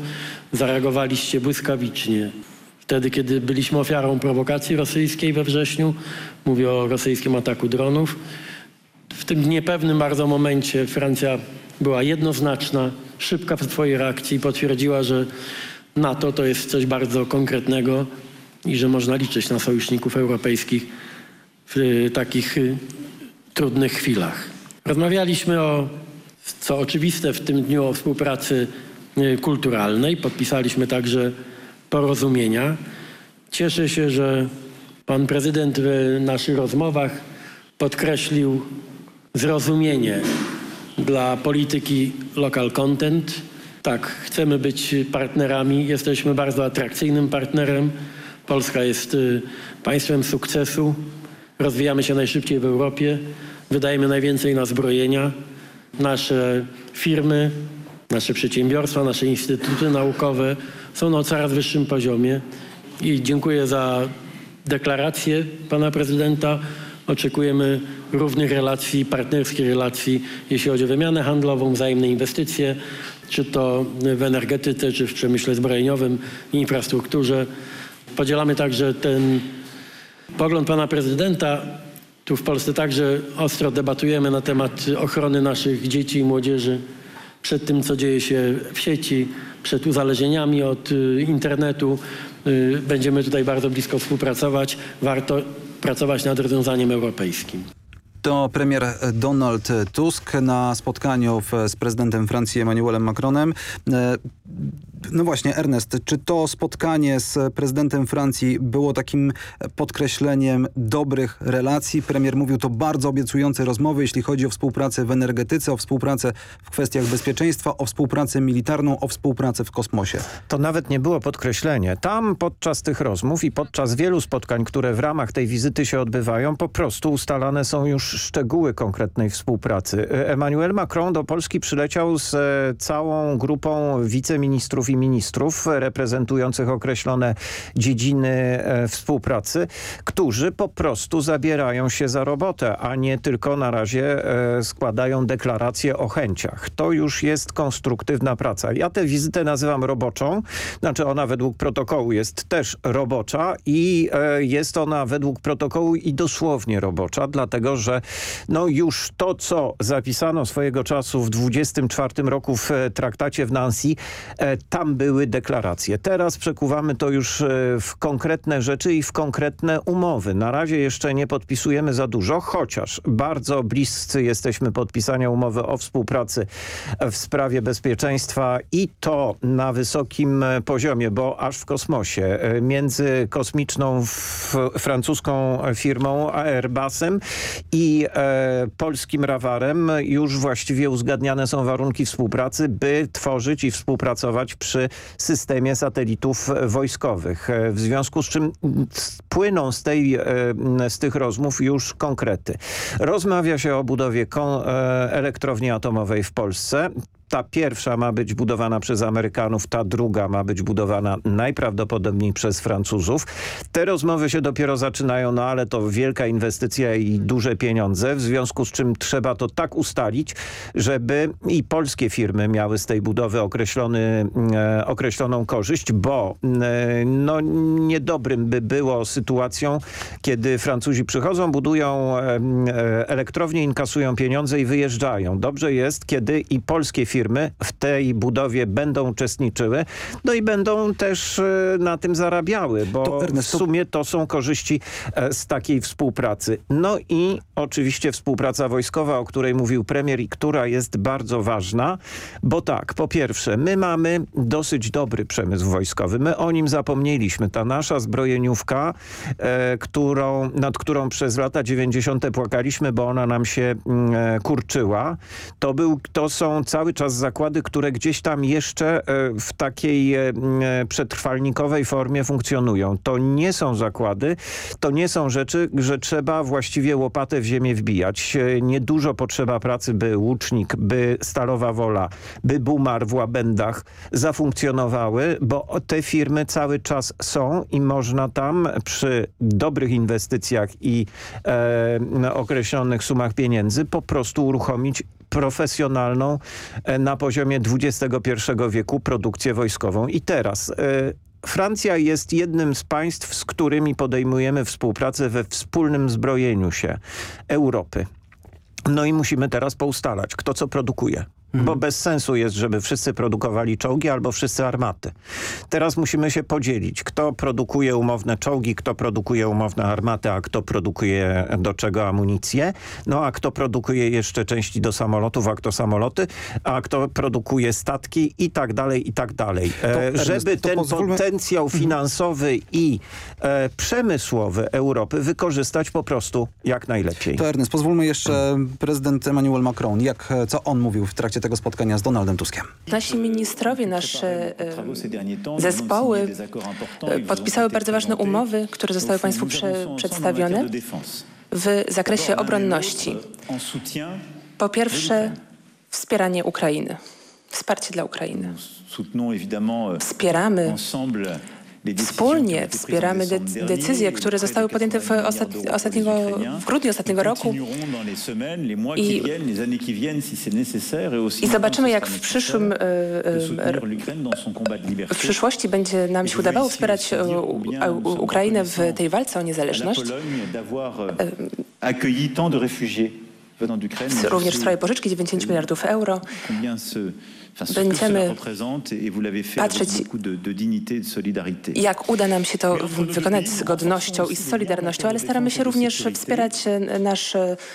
Zareagowaliście błyskawicznie. Wtedy, kiedy byliśmy ofiarą prowokacji rosyjskiej we wrześniu, mówię o rosyjskim ataku dronów. W tym niepewnym bardzo momencie Francja była jednoznaczna, szybka w swojej reakcji i potwierdziła, że NATO to jest coś bardzo konkretnego i że można liczyć na sojuszników europejskich w takich trudnych chwilach. Rozmawialiśmy o, co oczywiste w tym dniu, o współpracy y, kulturalnej. Podpisaliśmy także porozumienia. Cieszę się, że pan prezydent w naszych rozmowach podkreślił zrozumienie dla polityki local content. Tak, chcemy być partnerami, jesteśmy bardzo atrakcyjnym partnerem. Polska jest y, państwem sukcesu. Rozwijamy się najszybciej w Europie, wydajemy najwięcej na zbrojenia. Nasze firmy, nasze przedsiębiorstwa, nasze instytuty naukowe są na coraz wyższym poziomie i dziękuję za deklarację pana prezydenta. Oczekujemy równych relacji, partnerskich relacji, jeśli chodzi o wymianę handlową, wzajemne inwestycje, czy to w energetyce, czy w przemyśle zbrojeniowym, infrastrukturze. Podzielamy także ten Pogląd pana prezydenta, tu w Polsce także ostro debatujemy na temat ochrony naszych dzieci i młodzieży przed tym, co dzieje się w sieci, przed uzależnieniami od y, internetu. Y, będziemy tutaj bardzo blisko współpracować. Warto pracować nad rozwiązaniem europejskim. To premier Donald Tusk na spotkaniu z prezydentem Francji Emmanuelem Macronem. E, no właśnie, Ernest, czy to spotkanie z prezydentem Francji było takim podkreśleniem dobrych relacji? Premier mówił to bardzo obiecujące rozmowy, jeśli chodzi o współpracę w energetyce, o współpracę w kwestiach bezpieczeństwa, o współpracę militarną, o współpracę w kosmosie. To nawet nie było podkreślenie. Tam podczas tych rozmów i podczas wielu spotkań, które w ramach tej wizyty się odbywają, po prostu ustalane są już szczegóły konkretnej współpracy. Emmanuel Macron do Polski przyleciał z całą grupą wiceministrów i ministrów reprezentujących określone dziedziny e, współpracy, którzy po prostu zabierają się za robotę, a nie tylko na razie e, składają deklaracje o chęciach. To już jest konstruktywna praca. Ja tę wizytę nazywam roboczą, znaczy ona według protokołu jest też robocza i e, jest ona według protokołu i dosłownie robocza, dlatego że no już to, co zapisano swojego czasu w 24 roku w traktacie w Nancy, tam były deklaracje. Teraz przekuwamy to już e, w konkretne rzeczy i w konkretne umowy. Na razie jeszcze nie podpisujemy za dużo, chociaż bardzo bliscy jesteśmy podpisania umowy o współpracy w sprawie bezpieczeństwa i to na wysokim e, poziomie, bo aż w kosmosie e, między kosmiczną francuską firmą Airbusem i e, polskim Rawarem już właściwie uzgadniane są warunki współpracy, by tworzyć i współpracować przy systemie satelitów wojskowych. E, w związku z czym płyną z, tej, e, z tych rozmów już konkrety. Rozmawia się o budowie e, elektrowni atomowej w Polsce ta pierwsza ma być budowana przez Amerykanów, ta druga ma być budowana najprawdopodobniej przez Francuzów. Te rozmowy się dopiero zaczynają, no ale to wielka inwestycja i duże pieniądze, w związku z czym trzeba to tak ustalić, żeby i polskie firmy miały z tej budowy określony, e, określoną korzyść, bo e, no, niedobrym by było sytuacją, kiedy Francuzi przychodzą, budują e, e elektrownię, inkasują pieniądze i wyjeżdżają. Dobrze jest, kiedy i polskie firmy firmy w tej budowie będą uczestniczyły, no i będą też e, na tym zarabiały, bo w sumie to są korzyści e, z takiej współpracy. No i oczywiście współpraca wojskowa, o której mówił premier i która jest bardzo ważna, bo tak, po pierwsze, my mamy dosyć dobry przemysł wojskowy. My o nim zapomnieliśmy. Ta nasza zbrojeniówka, e, którą, nad którą przez lata 90. płakaliśmy, bo ona nam się mm, e, kurczyła, to, był, to są cały czas zakłady, które gdzieś tam jeszcze e, w takiej e, e, przetrwalnikowej formie funkcjonują. To nie są zakłady, to nie są rzeczy, że trzeba właściwie łopatę w ziemię wbijać. Niedużo potrzeba pracy, by łucznik, by stalowa wola, by bumar w łabędach zafunkcjonowały, bo te firmy cały czas są i można tam przy dobrych inwestycjach i e, określonych sumach pieniędzy po prostu uruchomić profesjonalną e, na poziomie XXI wieku produkcję wojskową. I teraz... E, Francja jest jednym z państw, z którymi podejmujemy współpracę we wspólnym zbrojeniu się Europy. No i musimy teraz poustalać, kto co produkuje. Mhm. Bo bez sensu jest, żeby wszyscy produkowali czołgi albo wszyscy armaty. Teraz musimy się podzielić, kto produkuje umowne czołgi, kto produkuje umowne armaty, a kto produkuje do czego amunicję, no a kto produkuje jeszcze części do samolotów, a kto samoloty, a kto produkuje statki i tak dalej, i tak dalej. E, żeby ten pozwólmy... potencjał mhm. finansowy i e, przemysłowy Europy wykorzystać po prostu jak najlepiej. To Ernest, pozwólmy jeszcze prezydent Emmanuel Macron, jak, co on mówił w trakcie tego spotkania z Donaldem Tuskiem. Nasi ministrowie, nasze e, zespoły e, podpisały bardzo ważne umowy, które zostały Państwu prze, przedstawione w zakresie obronności. Po pierwsze wspieranie Ukrainy, wsparcie dla Ukrainy. Wspieramy Wspólnie wspieramy de decyzje, które zostały podjęte w, ostat ostatniego, w grudniu ostatniego roku. i, i zobaczymy, jak w przyszłym e, e, w przyszłości będzie nam się udawało wspierać Ukrainę w tej walce o niezależność. Również w sprawie pożyczki 90 miliardów euro będziemy patrzeć, jak uda nam się to wykonać z godnością i z solidarnością, ale staramy się również wspierać e, nasz,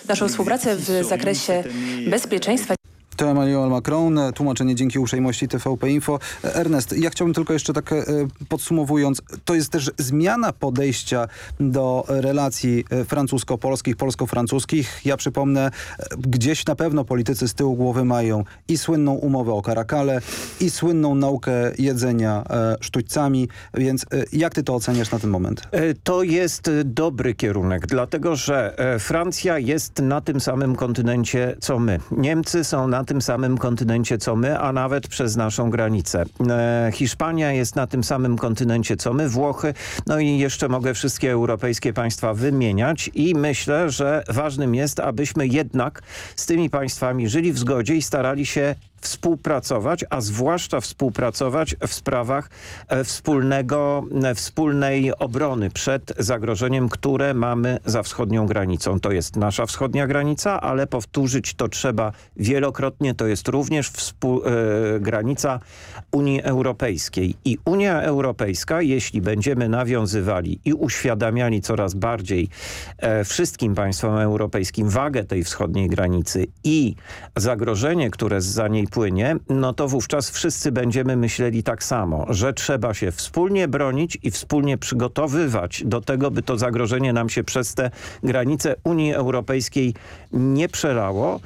naszą współpracę w zakresie bezpieczeństwa. To Emmanuel Macron, tłumaczenie dzięki uprzejmości TVP Info. Ernest, ja chciałbym tylko jeszcze tak e, podsumowując, to jest też zmiana podejścia do relacji e, francusko-polskich, polsko-francuskich. Ja przypomnę, e, gdzieś na pewno politycy z tyłu głowy mają i słynną umowę o karakale, i słynną naukę jedzenia sztućcami, więc jak ty to oceniasz na ten moment? To jest dobry kierunek, dlatego że Francja jest na tym samym kontynencie co my. Niemcy są na tym samym kontynencie co my, a nawet przez naszą granicę. E, Hiszpania jest na tym samym kontynencie co my, Włochy, no i jeszcze mogę wszystkie europejskie państwa wymieniać i myślę, że ważnym jest, abyśmy jednak z tymi państwami żyli w zgodzie i starali się współpracować, a zwłaszcza współpracować w sprawach e, wspólnego, e, wspólnej obrony przed zagrożeniem, które mamy za wschodnią granicą. To jest nasza wschodnia granica, ale powtórzyć to trzeba wielokrotnie. To jest również współ, e, granica Unii Europejskiej. I Unia Europejska, jeśli będziemy nawiązywali i uświadamiali coraz bardziej e, wszystkim państwom europejskim wagę tej wschodniej granicy i zagrożenie, które za niej płynie, no to wówczas wszyscy będziemy myśleli tak samo, że trzeba się wspólnie bronić i wspólnie przygotowywać do tego, by to zagrożenie nam się przez te granice Unii Europejskiej nie przelało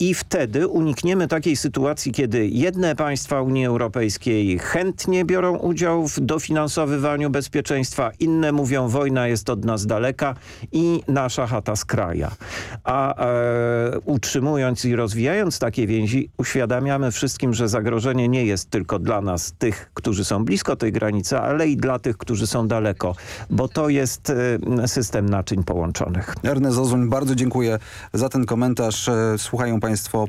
i wtedy unikniemy takiej sytuacji, kiedy jedne państwa Unii Europejskiej chętnie biorą udział w dofinansowywaniu bezpieczeństwa, inne mówią wojna jest od nas daleka i nasza chata z kraja. A e, utrzymując i rozwijając takie więzi, uświadamiamy wszystkim, że zagrożenie nie jest tylko dla nas, tych, którzy są blisko tej granicy, ale i dla tych, którzy są daleko, bo to jest e, system naczyń połączonych. Ernest Ozuń, bardzo dziękuję za ten komentarz. E, Słuchają Państwo